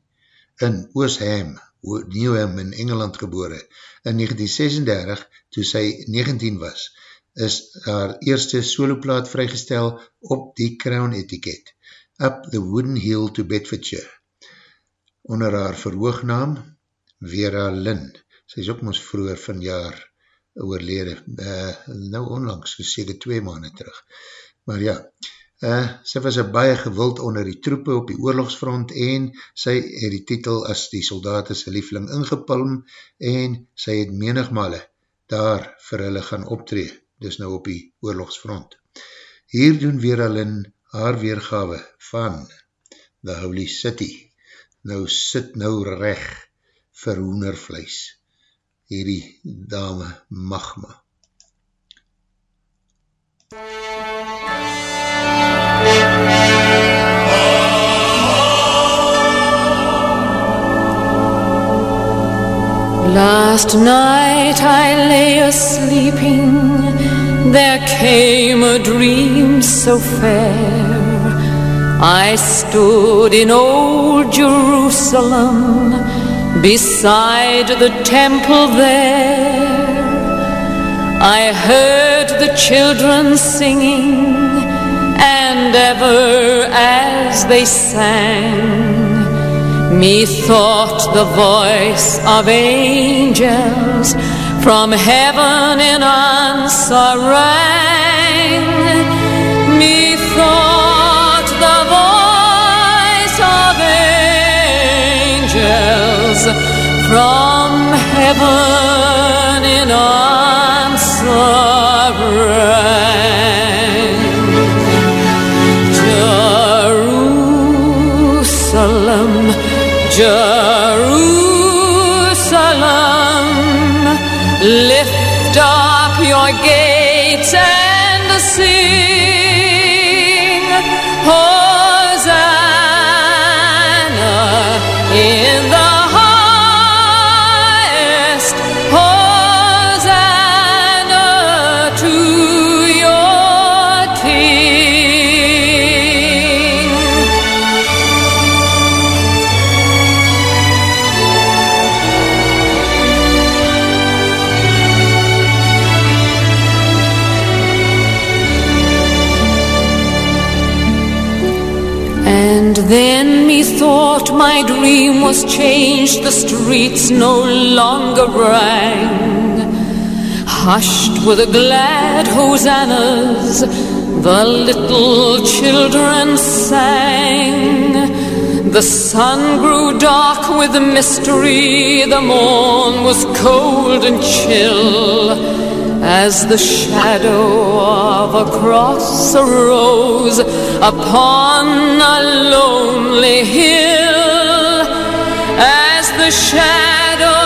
S2: in Oosham, Newham in Engeland gebore. In 1936, toe sy 19 was, is haar eerste soloplaat vrygestel op die Crown etiket, Up the Wooden Hill to Bedfordshire. Onder haar verhoognaam, Vera Lynn. Sy is ook ons vroeger van jaar oorlede, uh, nou onlangs, gesede twee maanden terug. Maar ja, Uh, sy was een baie gewild onder die troepe op die oorlogsfront en sy het die titel as die soldaten sy liefling ingepalm en sy het menigmale daar vir hulle gaan optree, dus nou op die oorlogsfront. Hier doen weer al in haar weergawe van The Holy City. Nou sit nou reg vir hoenervleis. Hierdie dame Magma.
S5: Last night I lay a-sleeping, there came a dream so fair. I stood in old Jerusalem, beside the temple there. I heard the children singing, and ever as they sang, Methought the voice of angels from heaven in answer rang. Methought the voice of angels from heaven in answer rang. 歌。Changed, the streets no longer rang. Hushed were the glad hosannas, the little children sang. The sun grew dark with mystery, the morn was cold and chill. As the shadow of a cross arose upon a lonely hill, the shadow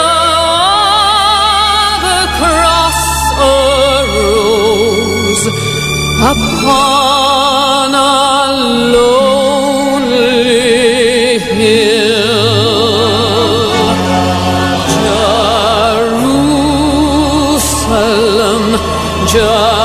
S5: of a cross arose upon a lonely hill. Jerusalem, Jerusalem,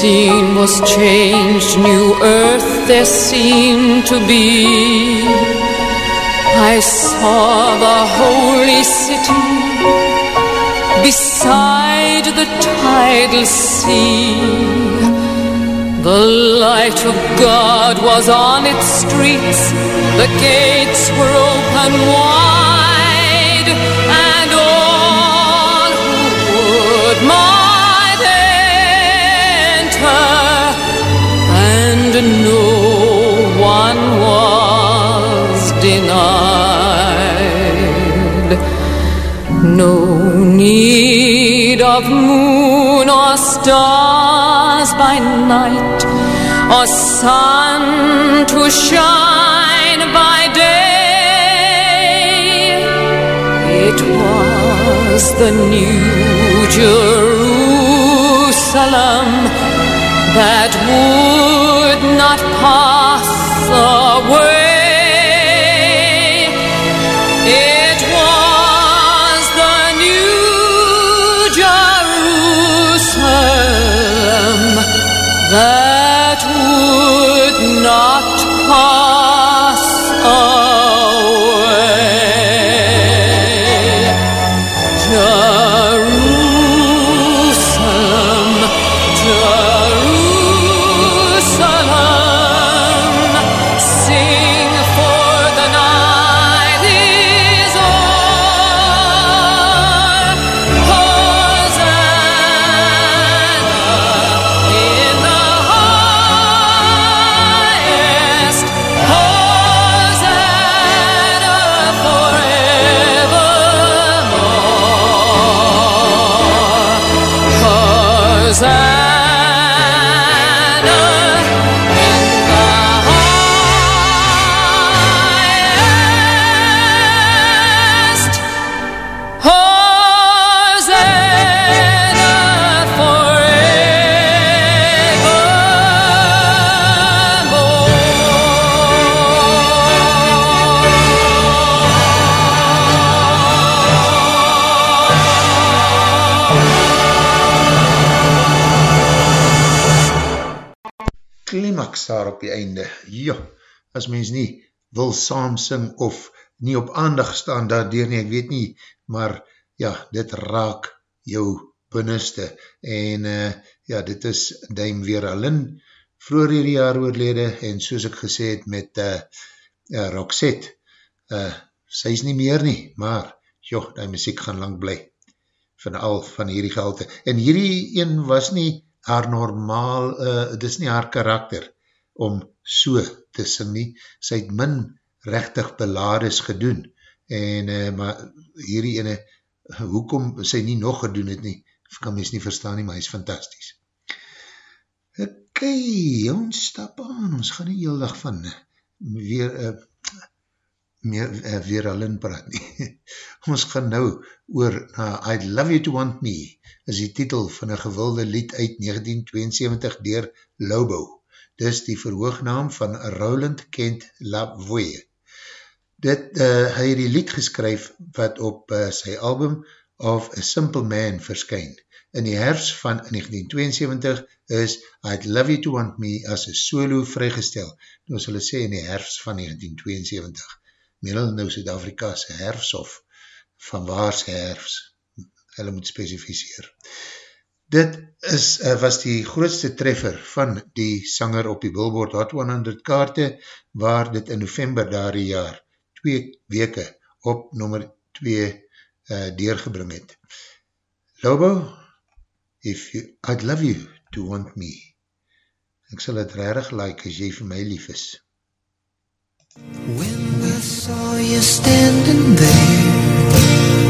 S5: scene was changed, new earth there seemed to be. I saw the holy city beside the tidal sea. The light of God was on its streets, the gates were open wide, and all who would enter, and no one was denied. No need of moon or stars by night, or sun to shine by day. It was the new Jerusalem that would not pass
S2: op die einde. Ja, as mens nie wil saam sing of nie op aandag staan daardoor nie, ek weet nie, maar ja, dit raak jou binneste en uh, ja, dit is Duim Weeralin vroeger hierdie jaar oorlede en soos ek gesê het met uh, uh, Roxette, uh, sy is nie meer nie, maar joh, die muziek gaan lang bly van al van hierdie gehalte. En hierdie een was nie haar normaal, uh, dit is nie haar karakter om so te sing nie. Sy het min rechtig belades gedoen en uh, maar hierdie ene, hoekom sy nie nog gedoen het nie, kan mens nie verstaan nie, maar hy is fantastisch. Ok, ons stap aan, ons gaan nie heel dag van weer uh, meer, uh, weer al in praat nie. ons gaan nou oor uh, I'd Love You To Want Me, is die titel van een gewilde lied uit 1972 dier Lobo. Dis die verhoognaam van Roland Kent Lavoie. Dit, uh, hy het die lied geskryf wat op uh, sy album Of a Simple Man verskyn. In die herfst van 1972 is I'd Love You To Want Me as een solo vrygestel. Nou sal hy sê in die herfst van 1972. Meen hulle nou Suid-Afrikaanse herfst of van waarse herfst? Hulle moet specificeer. Dit is, uh, was die grootste treffer van die sanger op die Billboard Hot 100 kaarte, waar dit in november daar die jaar twee weke op nummer 2 uh, deurgebring het. Lobo, if you, I'd love you to want me. Ek sal het rarig like as jy vir my lief is.
S11: When I saw you standing there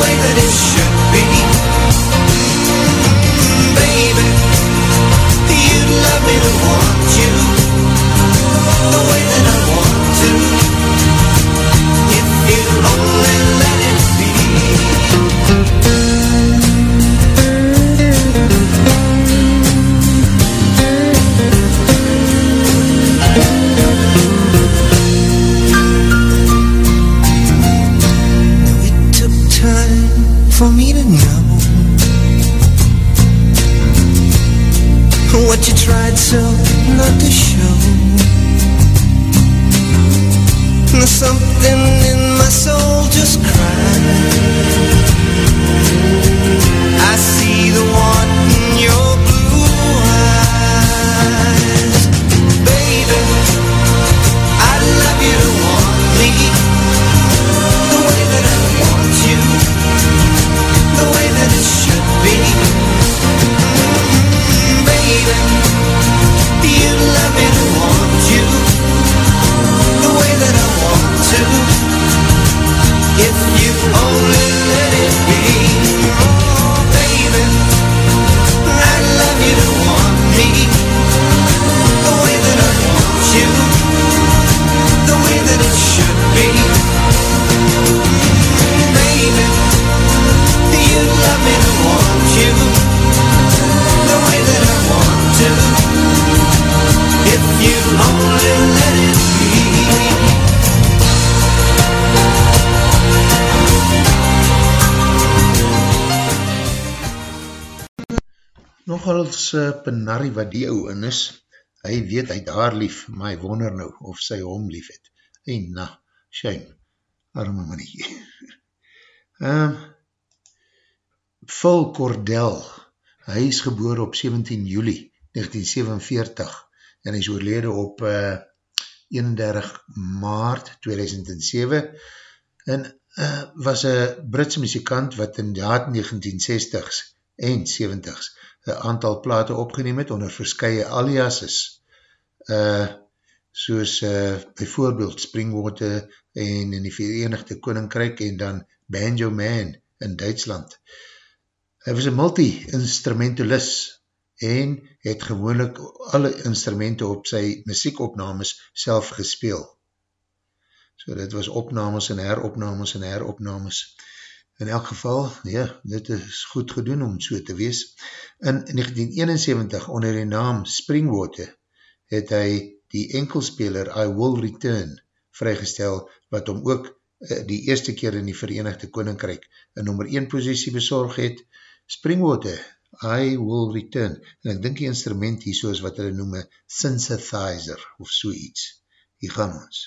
S11: Way that it should be. Baby, you'd love me to want you the way that I want to. If you what you tried so not to show. There's something in my soul just cried. I see the want
S2: Nogals uh, Penari wat die ou in is, hy weet hy haar lief, maar hy wonder nou of sy hom lief het. En na, shame, arme manie. um, Phil Cordell, hy is geboor op 17 juli 1947 en hy is oorlede op uh, 31 maart 2007 en uh, was een Britse muzikant wat in die haat 1960s en 70s een aantal plate opgeneem het onder verskye aliases uh, soos uh, bijvoorbeeld Springwater en in die Verenigde Koninkryk en dan Banjo Man in Duitsland. Hy was een multi-instrumentalist en het gewoonlik alle instrumente op sy muziekopnames self gespeel. So dit was opnames en heropnames en heropnames. In elk geval, ja, dit is goed gedoen om so te wees. In 1971, onder die naam Springwater, het hy die enkelspeler I Will Return vrygestel, wat om ook uh, die eerste keer in die Verenigde Koninkryk een nummer 1 posiesie bezorg het. Springwater, I Will Return. En ek dink die instrument hier soos wat hulle noem synthesizer of so iets. Hier gaan ons.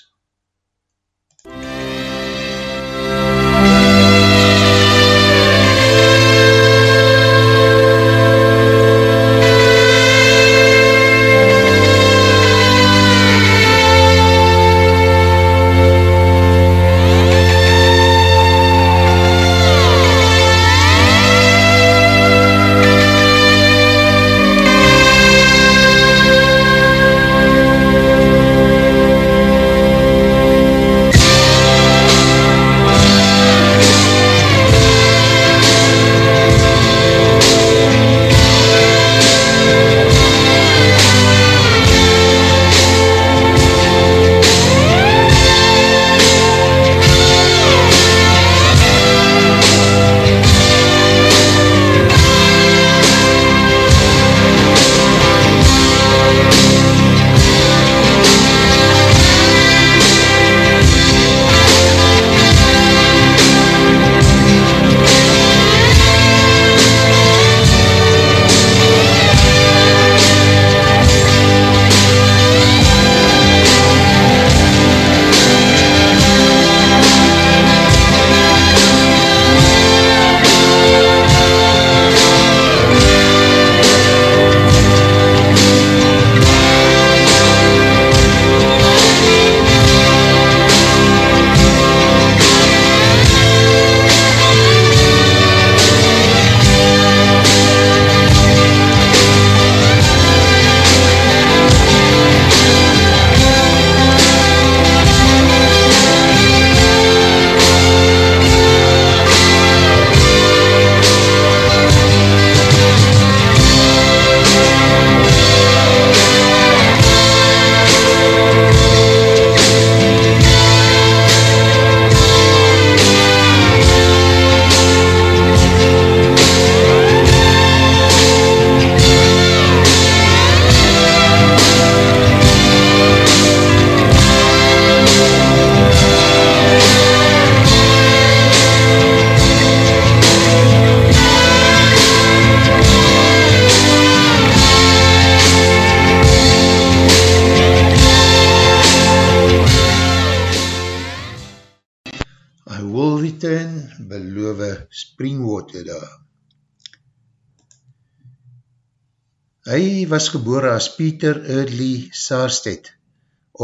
S2: Hy was gebore as Peter Early Saarstedt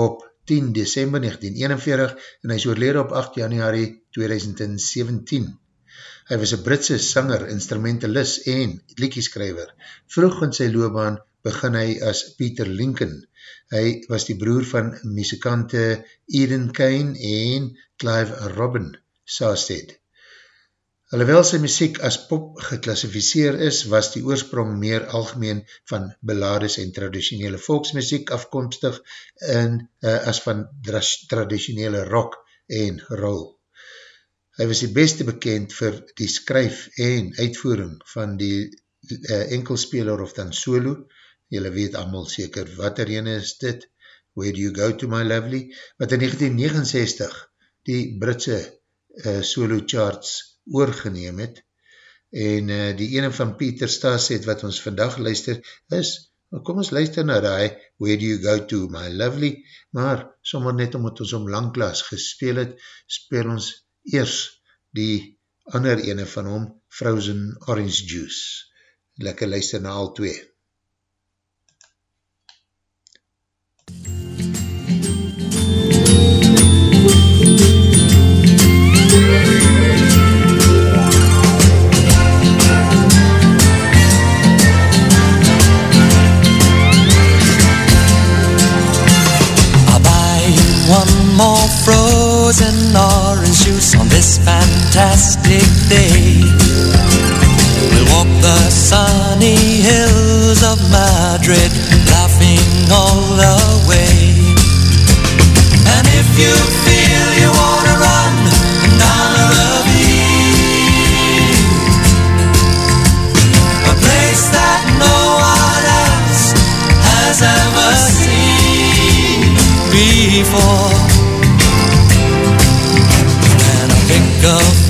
S2: op 10 december 1941 en hy is oorlede op 8 januari 2017. Hy was een Britse sanger, instrumentalist en liedjeskrijver. Vroeg in sy loopbaan begin hy as Peter Lincoln. Hy was die broer van muzikante Eden Kane en Clive Robin Saarstedt. Alhoewel sy muziek as pop geklassificeer is, was die oorsprong meer algemeen van belades en traditionele volksmuziek afkomstig in, uh, as van traditionele rock en roll. Hy was die beste bekend vir die skryf en uitvoering van die uh, enkelspeler of dan solo. Julle weet allemaal seker wat er ene is dit, Where Do You Go To My Lovely, wat in 1969 die Britse uh, solo charts oorgeneem het, en uh, die ene van Pieter Stas het wat ons vandag luister is, kom ons luister na die Where Do You Go To My Lovely, maar sommer net omdat ons om langklaas gespeel het, speel ons eers die ander ene van hom, Frozen Orange Juice. Lekker luister na al twee.
S12: more frozen orange juice on this fantastic day. We'll walk the sunny hills of Madrid, laughing all the way. And if you feel you wanna run down the ravine, a place that no one else has ever seen before.
S11: go.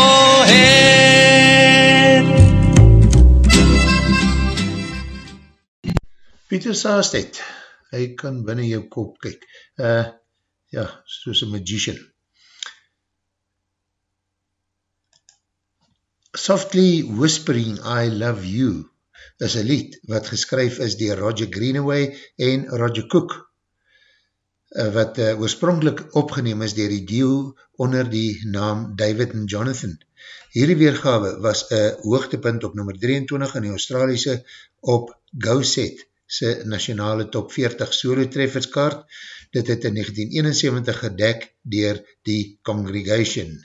S2: Pieter Saastet, hy kan binnen jou kop kyk. Uh, ja, soos een magician. Softly Whispering I Love You is een lied wat geskryf is dier Roger Greenaway en Roger Cook uh, wat uh, oorspronkelijk opgeneem is dier die deal onder die naam David en Jonathan. Hierdie weergawe was een hoogtepunt op nummer 23 in die Australiese op Go Set sy nationale top 40 solo trefferskaart. Dit het in 1971 gedek dier die Congregation.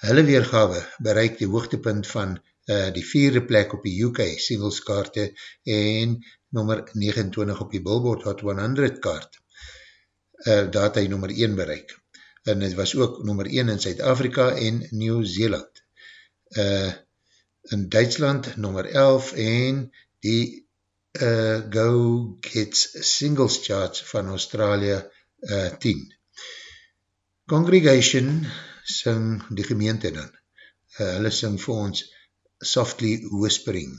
S2: Hulle weergawe bereik die hoogtepunt van uh, die vierde plek op die UK singleskaarte en nummer 29 op die Billboard Hot 100 kaart. Uh, daar het hy nummer 1 bereik. En het was ook nummer 1 in Zuid-Afrika en Nieuw-Zeeland. Uh, in Duitsland nummer 11 en die uh, Go Gets Singles Charts van Australië uh, 10. Congregation sing die gemeente dan. Uh, hulle sing vir ons Softly Whispering.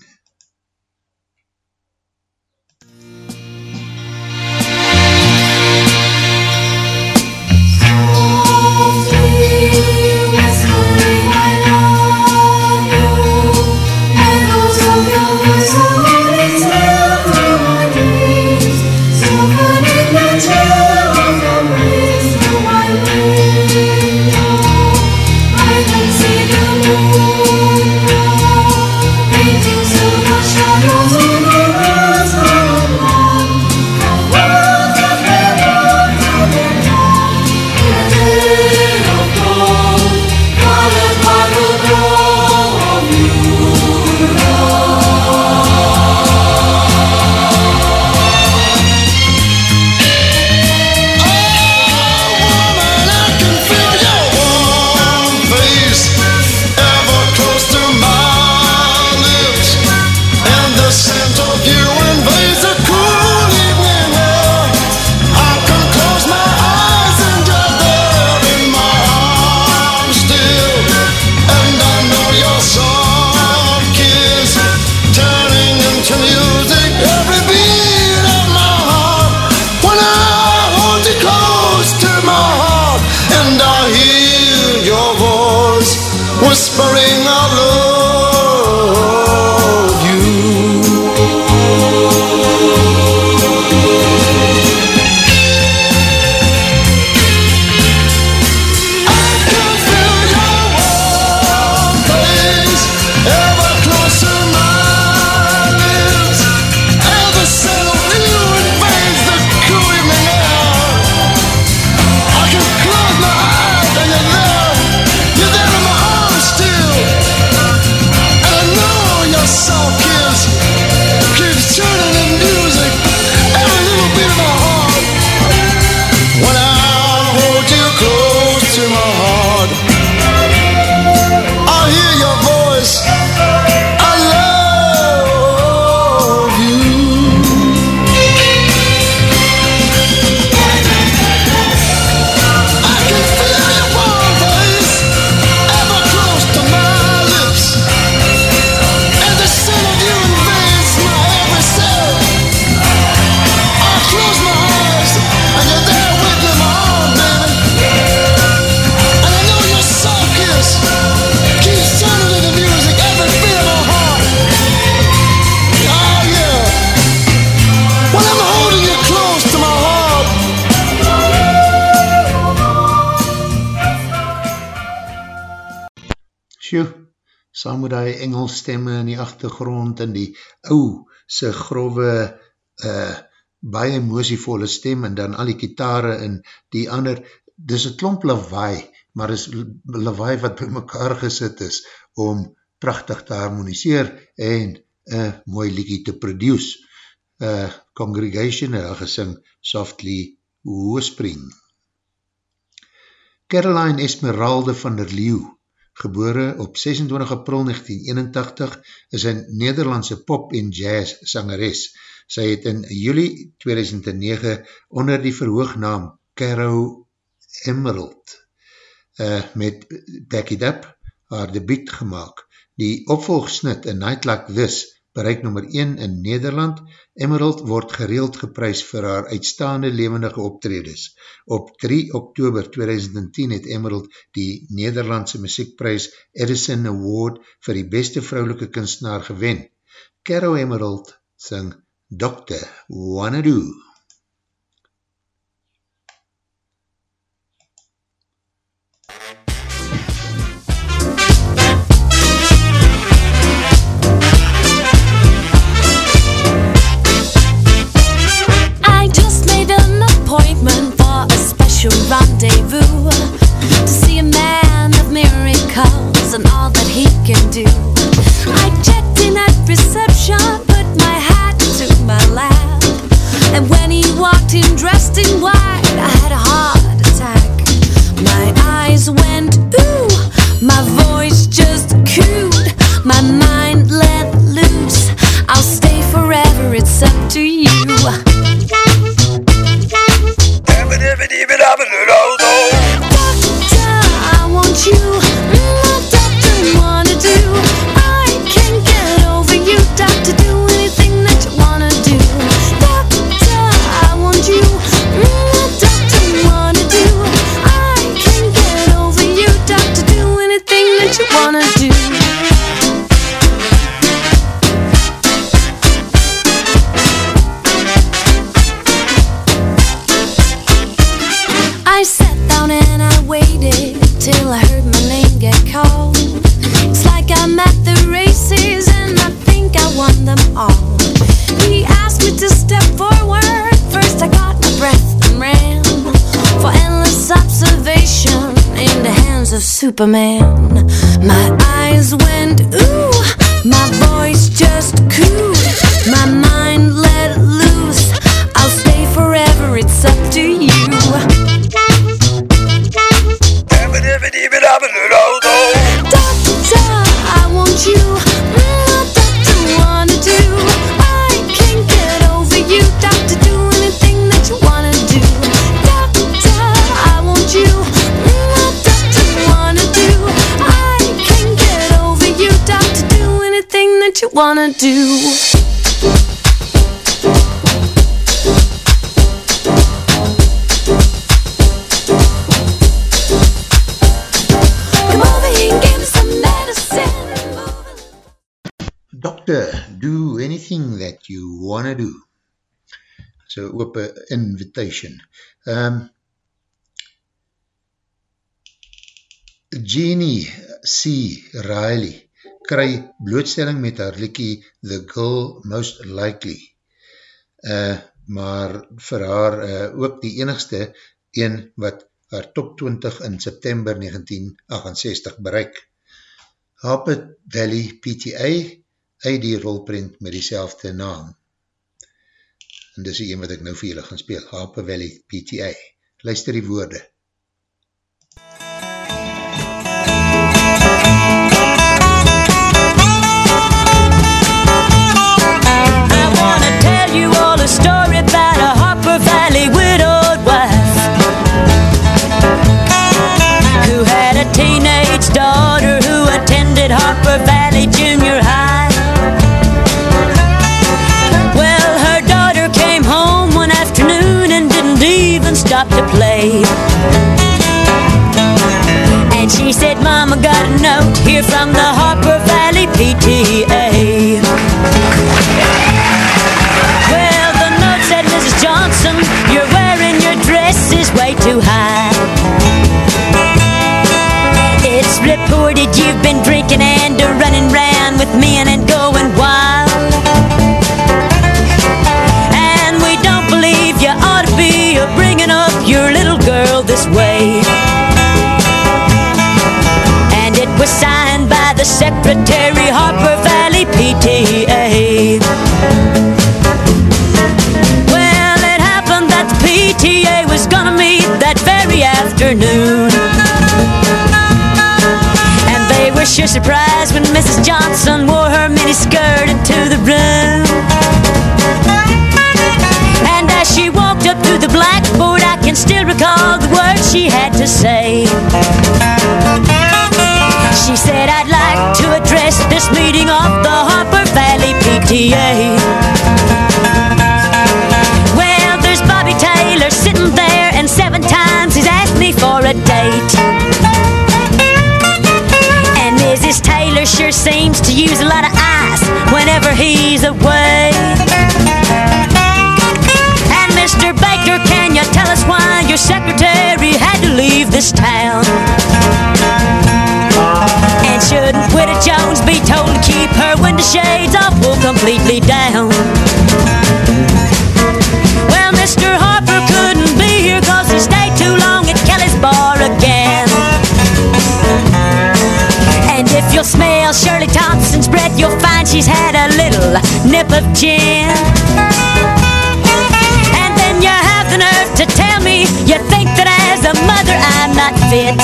S2: Achtergrond en die ou sy grove uh, baie emosievolle stem en dan al die kitare en die ander, dis een klomp lawaai, maar is lawaai wat by mekaar gesit is om prachtig te harmoniseer en een mooi liekie te produce. Uh, congregation het gesing Softly Whispering. Caroline Esmeralde van der Leeuw, gebore op 26 april 1981, is een Nederlandse pop en jazz sangeres. Sy het in juli 2009 onder die verhoognaam Caro Emerald uh, met Back It Up haar debiet gemaakt. Die opvolgsnit A Night Like This bereik nummer 1 in Nederland. Emerald word gereeld geprys vir haar uitstaande levendige optredes. Op 3 oktober 2010 het Emerald die Nederlandse muziekprys Edison Award vir die beste vrouwelike kunstenaar gewen. Caro Emerald sing Dr. Wanadoo.
S5: appointment special rendezvous to see a man of miracles and all that he can do. I checked in at reception, put my hat to my lap, and when he walked in dressed in white, I had a heart attack. My eyes went ooh, my voice just cooed, my mind let loose. I'll stay forever, it's up to you. I Superman. My eyes went medicine.
S2: Doctor, do anything that you wanna do. So, open invitation. Um, Jeannie C. Riley kry blootstelling met haar liekie The Girl Most Likely. Uh, maar vir haar uh, ook die enigste een wat haar top 20 in September 1968 bereik. Harper Valley PTA uit die rolprint met die naam. En dis die een wat ek nou vir julle gaan speel, Harper Valley PTA. Luister die woorde.
S1: You sure surprise when Mrs. Johnson wore her mini skirt into the room. And as she walked up to the blackboard, I can still recall the words she had to say. She said, I'd like to address this meeting of the Harper Valley PTA. Well, there's Bobby Taylor sitting there, and seven times he's asked me for a date. Sure seems to use a lot of ice whenever he's away. And Mr. Baker, can you tell us why your secretary had to leave this town? And shouldn't Widow Jones be told to keep her window shades off or completely down? Well, Mr. Harper couldn't be he stayed too long at Kelly's bar again. And if you'll Shirley Thompson's breath, you'll find she's had a little nip of gin. And then you have the nerve to tell me you think that as a mother I'm not fit.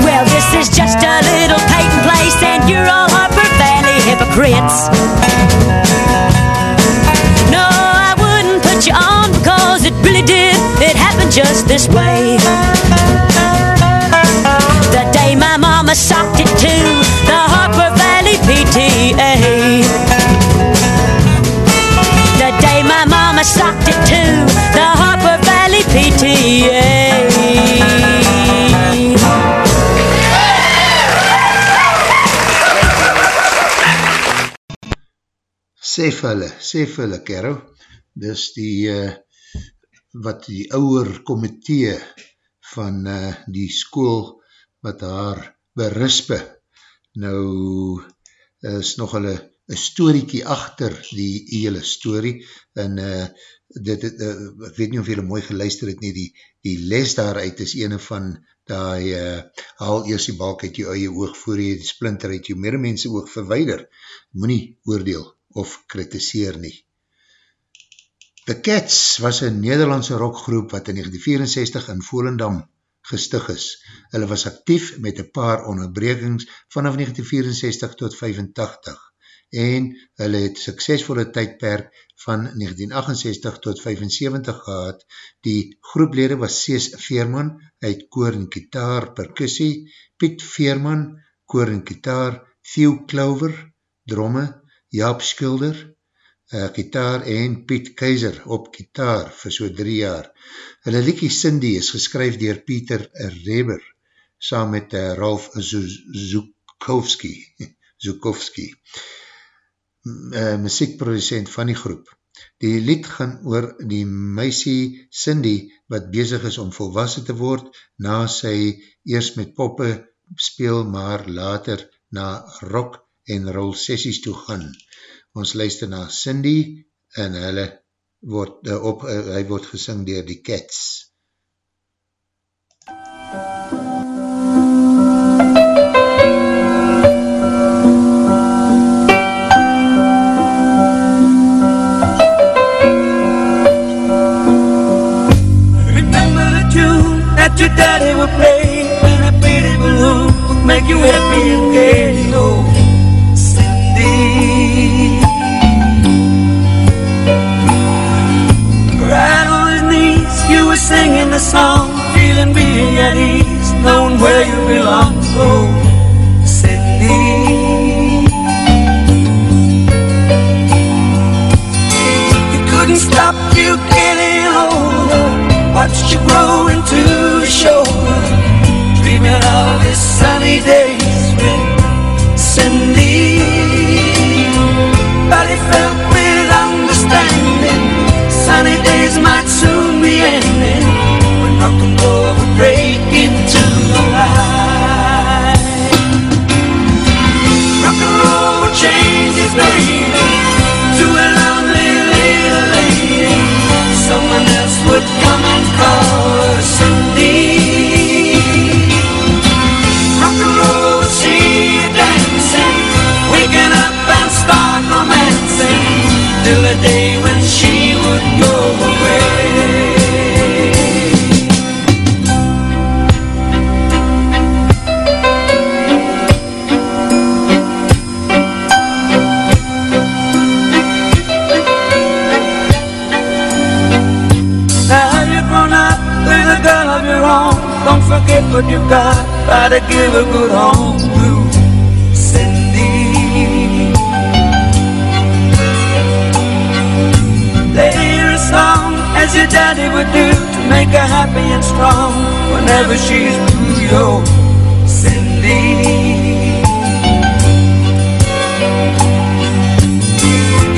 S1: Well, this is just a little Peyton place, and you're all Harper Valley hypocrites. No, I wouldn't put you on because it really did. It happened just this way. Socked it to the Harper Valley PTA. The day my mama socked it to the Harper Valley PTA.
S2: sê vir hulle, sê vir hulle, Kero, dis die, uh, wat die ouwer komitee van uh, die school wat haar berispe, nou is nog hulle een storiekie achter die hele story, en uh, dit, dit, uh, ek weet nie of julle mooi geluister het nie, die, die les daaruit is ene van die uh, haal eers die balk uit jou eie oog voor jy die splinter uit jou meer mense oog verweider, moet nie oordeel of kritiseer nie. The Cats was een Nederlandse rockgroep wat in 1964 in Volendam gestig is. Hulle was actief met een paar onderbrekings vanaf 1964 tot 85 en hulle het suksesvolle tydperk van 1968 tot 75 gehad. Die groeplede was Cees Veerman uit koor en kitaar percussie, Piet Veerman, koor en kitaar, Theo Clover, dromme, Jaap Schilder, uh, gitaar en Piet Keizer op gitaar vir so drie jaar. Hulle liekie Cindy is geskryf dier Pieter Reber saam met uh, Ralf Zukowski, Zukowski uh, muziekproducent van die groep. Die lied gaan oor die meisie Cindy wat bezig is om volwassen te word na sy eerst met poppe speel maar later na rock en roll sessies toe gaan. Ons luister na Cindy en hulle word, uh, op, uh, hy word gesing dier die Cats.
S11: Your daddy would play when a pretty balloon would make you happy and gay. Oh, Cindy. Right on his knees, you were singing the song, feeling being at ease, knowing where you belong. Oh, Cindy. You couldn't stop you getting older. Watched you grow into. Sunny days with Cindy. But felt with understanding. Sunny days might soon be ending. Don't what you've got. Try to give a good home to Cindy. Play her a song as your daddy would do to make her happy and strong whenever she's blue, yo, Cindy.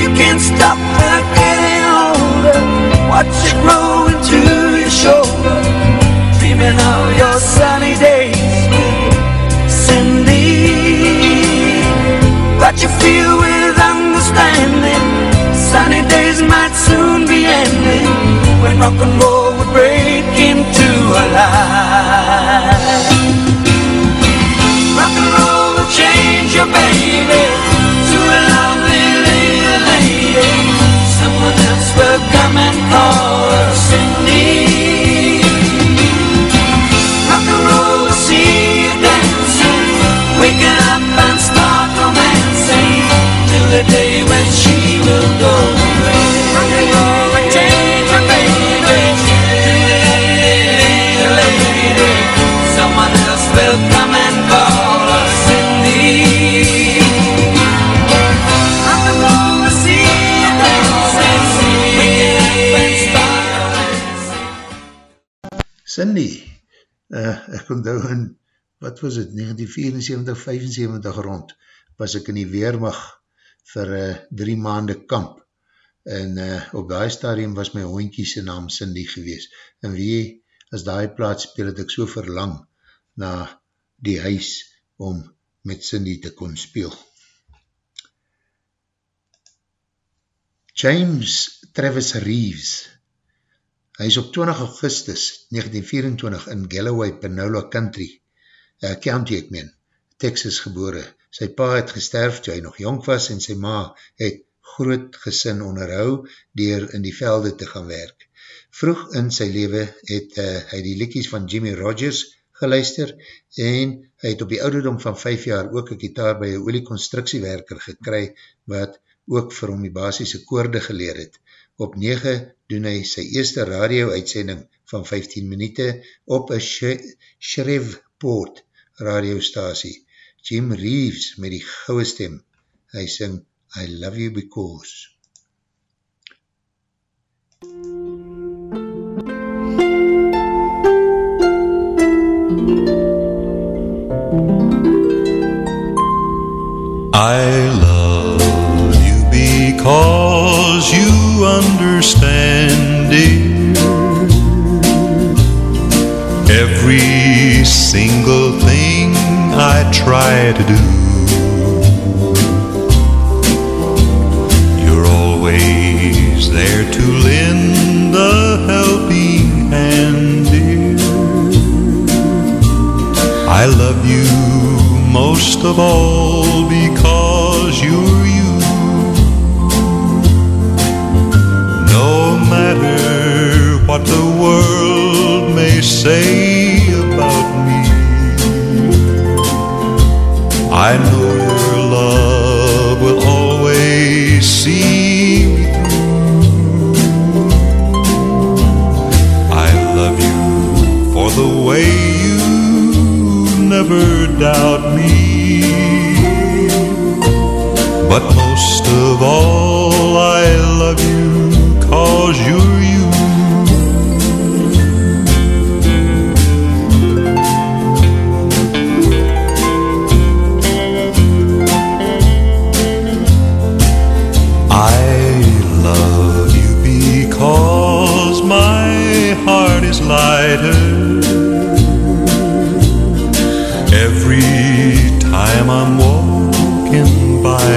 S11: You can't stop her getting older. Watch it grow into your shoulder. Dreaming of your sunny days, Cindy. But you feel with understanding. Sunny days might soon be ending when rock and roll would break into a life. Rock and roll will change your baby Cindy,
S2: uh, ek onthou in, wat was het, 1974, 75 rond, was ek in die Weermacht vir uh, drie maanden kamp, en uh, op die stadium was my hondkie sy naam Cindy gewees, en wie, as die plaats speel het ek so verlang na die huis om met Cindy te kon speel. James Travis Reeves, hy is op 20 augustus 1924 in Galloway, Panola Country, uh, County ek meen, Texas gebore. Sy pa het gesterf toe hy nog jong was en sy ma het groot gesin onderhou dier in die velde te gaan werk. Vroeg in sy leven het uh, hy die liekies van Jimmy Rogers geluister en hy het op die ouderdom van 5 jaar ook een gitaar by een olieconstructiewerker gekry wat ook vir hom die basisse koorde geleer het. Op 9 doen hy sy eerste radio-uitsending van 15 minuute op een Shreveport radiostasie. Jim Reeves met die gouwe stem. Hy sing I Love You Because.
S6: I love you because you understand it. Every single thing I try to do. You're always there to lend a helping hand, dear. I love you most of all the world may say about me, I know your love will always see me through. I love you for the way you never doubt me. But most of all, I love you cause you're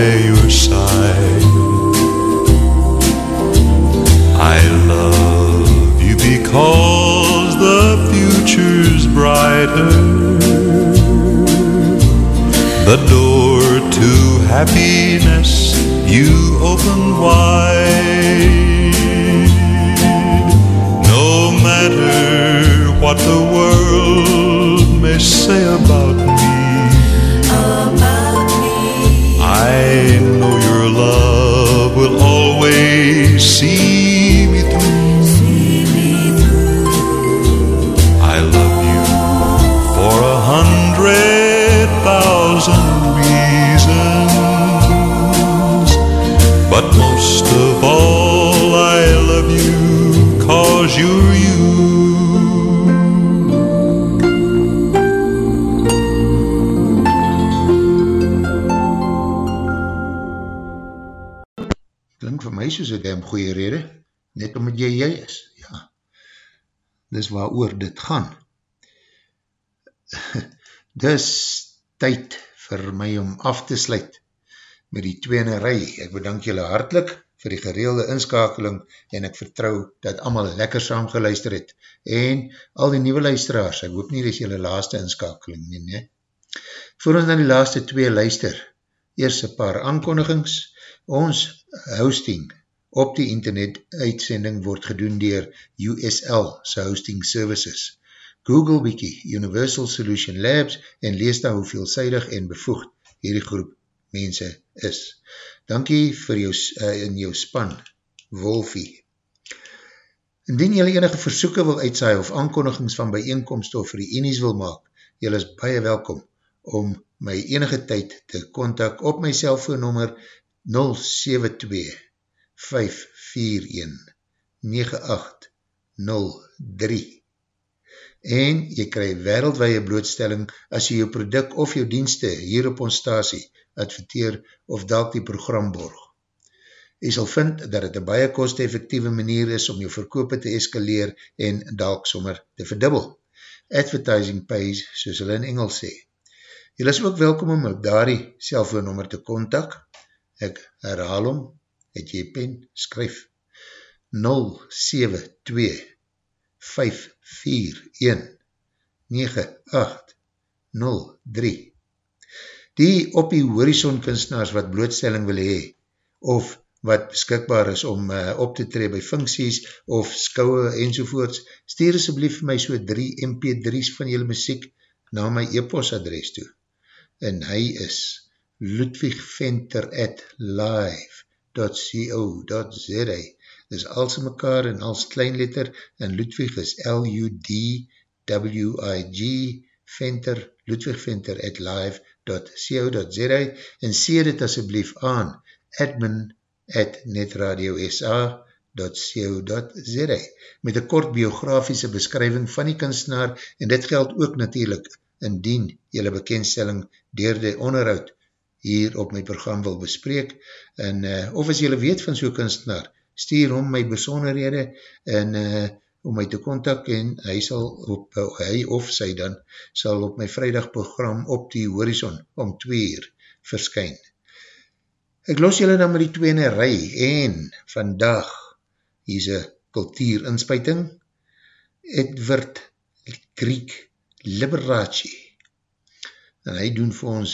S6: your side. I love you because the future's brighter. The door to happiness you open wide. No matter what the world may say about me, see me through. I love you for a hundred thousand reasons, but most of all, I love you
S2: cause you're you. Soos een damn goeie rede, net omdat jy jy is, ja. Dis waar oor dit gaan. Dis tyd vir my om af te sluit met die tweene rij. Ek bedank julle hartlik vir die gereelde inskakeling en ek vertrou dat allemaal lekker saam geluister het. En al die nieuwe luisteraars, ek hoop nie dis julle laaste inskakeling nie, nie. Voor ons dan die laaste twee luister, eers een paar aankondigings, ons hosting op die internet uitsending word gedoen dier USL se hosting services. Google Wiki, Universal Solution Labs en lees daar hoe veelzijdig en bevoegd hierdie groep mense is. Dankie vir jou, uh, in jou span, Wolfie. Indien jylle enige versoeken wil uitsaai of aankondigings van bijeenkomst of reenies wil maak, jylle is baie welkom om my enige tyd te kontak op my cellfoonnummer 072 541 9803 en jy krij wereldwaie blootstelling as jy jou product of jou dienste hier op ons stasie adverteer of dalk die program borg. Jy sal vind dat het een baie kost-effectieve manier is om jou verkoop te eskaleer en dalk sommer te verdubbel. Advertising pays, soos hulle in Engels sê. Jy is ook welkom om op daardie cellfoonnummer te kontak. Ek herhaal om, het jy pen, skryf 072 541 9803 Die op die horizon kunstenaars wat blootstelling wil hee, of wat beskikbaar is om uh, op te tree by funksies of skouwe enzovoorts, stuur asblief my so 3 mp3's van jylle muziek na my e-post adres toe. En hy is ludwigventer at live.co.za is als in mekaar en als kleinletter en Ludwig is L-U-D-W-I-G venter, ludwigventer at live.co.za en sê dit asjeblief aan admin at netradiosa.co.za met een kort biografiese beskrywing van die kunstenaar en dit geld ook natuurlijk indien jylle bekendstelling dier die onderhoud hier op my program wil bespreek, en uh, of as jylle weet van so'n kunstenaar, stuur om my besonderhede en uh, om my te kontak en hy sal op, uh, hy of sy dan, sal op my vrijdag program op die horizon om twee uur verskyn. Ek los jylle dan met die tweene rij en vandag hier is een kultuur inspuiting Edward Greek Liberace. En hy doen vir ons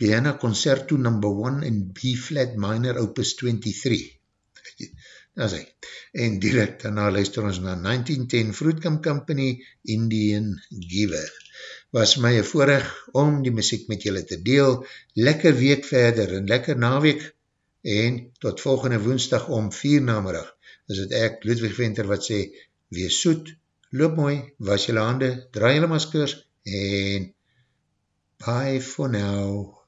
S2: Piano Concerto No. 1 in B-flat minor opus 23. Dat is hy. En direct daarna luister ons na 1910 Fruitcamp Company Indian Giver. Was my voorrecht om die muziek met julle te deel. Lekker week verder en lekker naweek. En tot volgende woensdag om 4 namerig. Is het ek, Ludwig Venter, wat sê, wees soet, loop mooi, was julle hande, draai julle maskers en bye for now.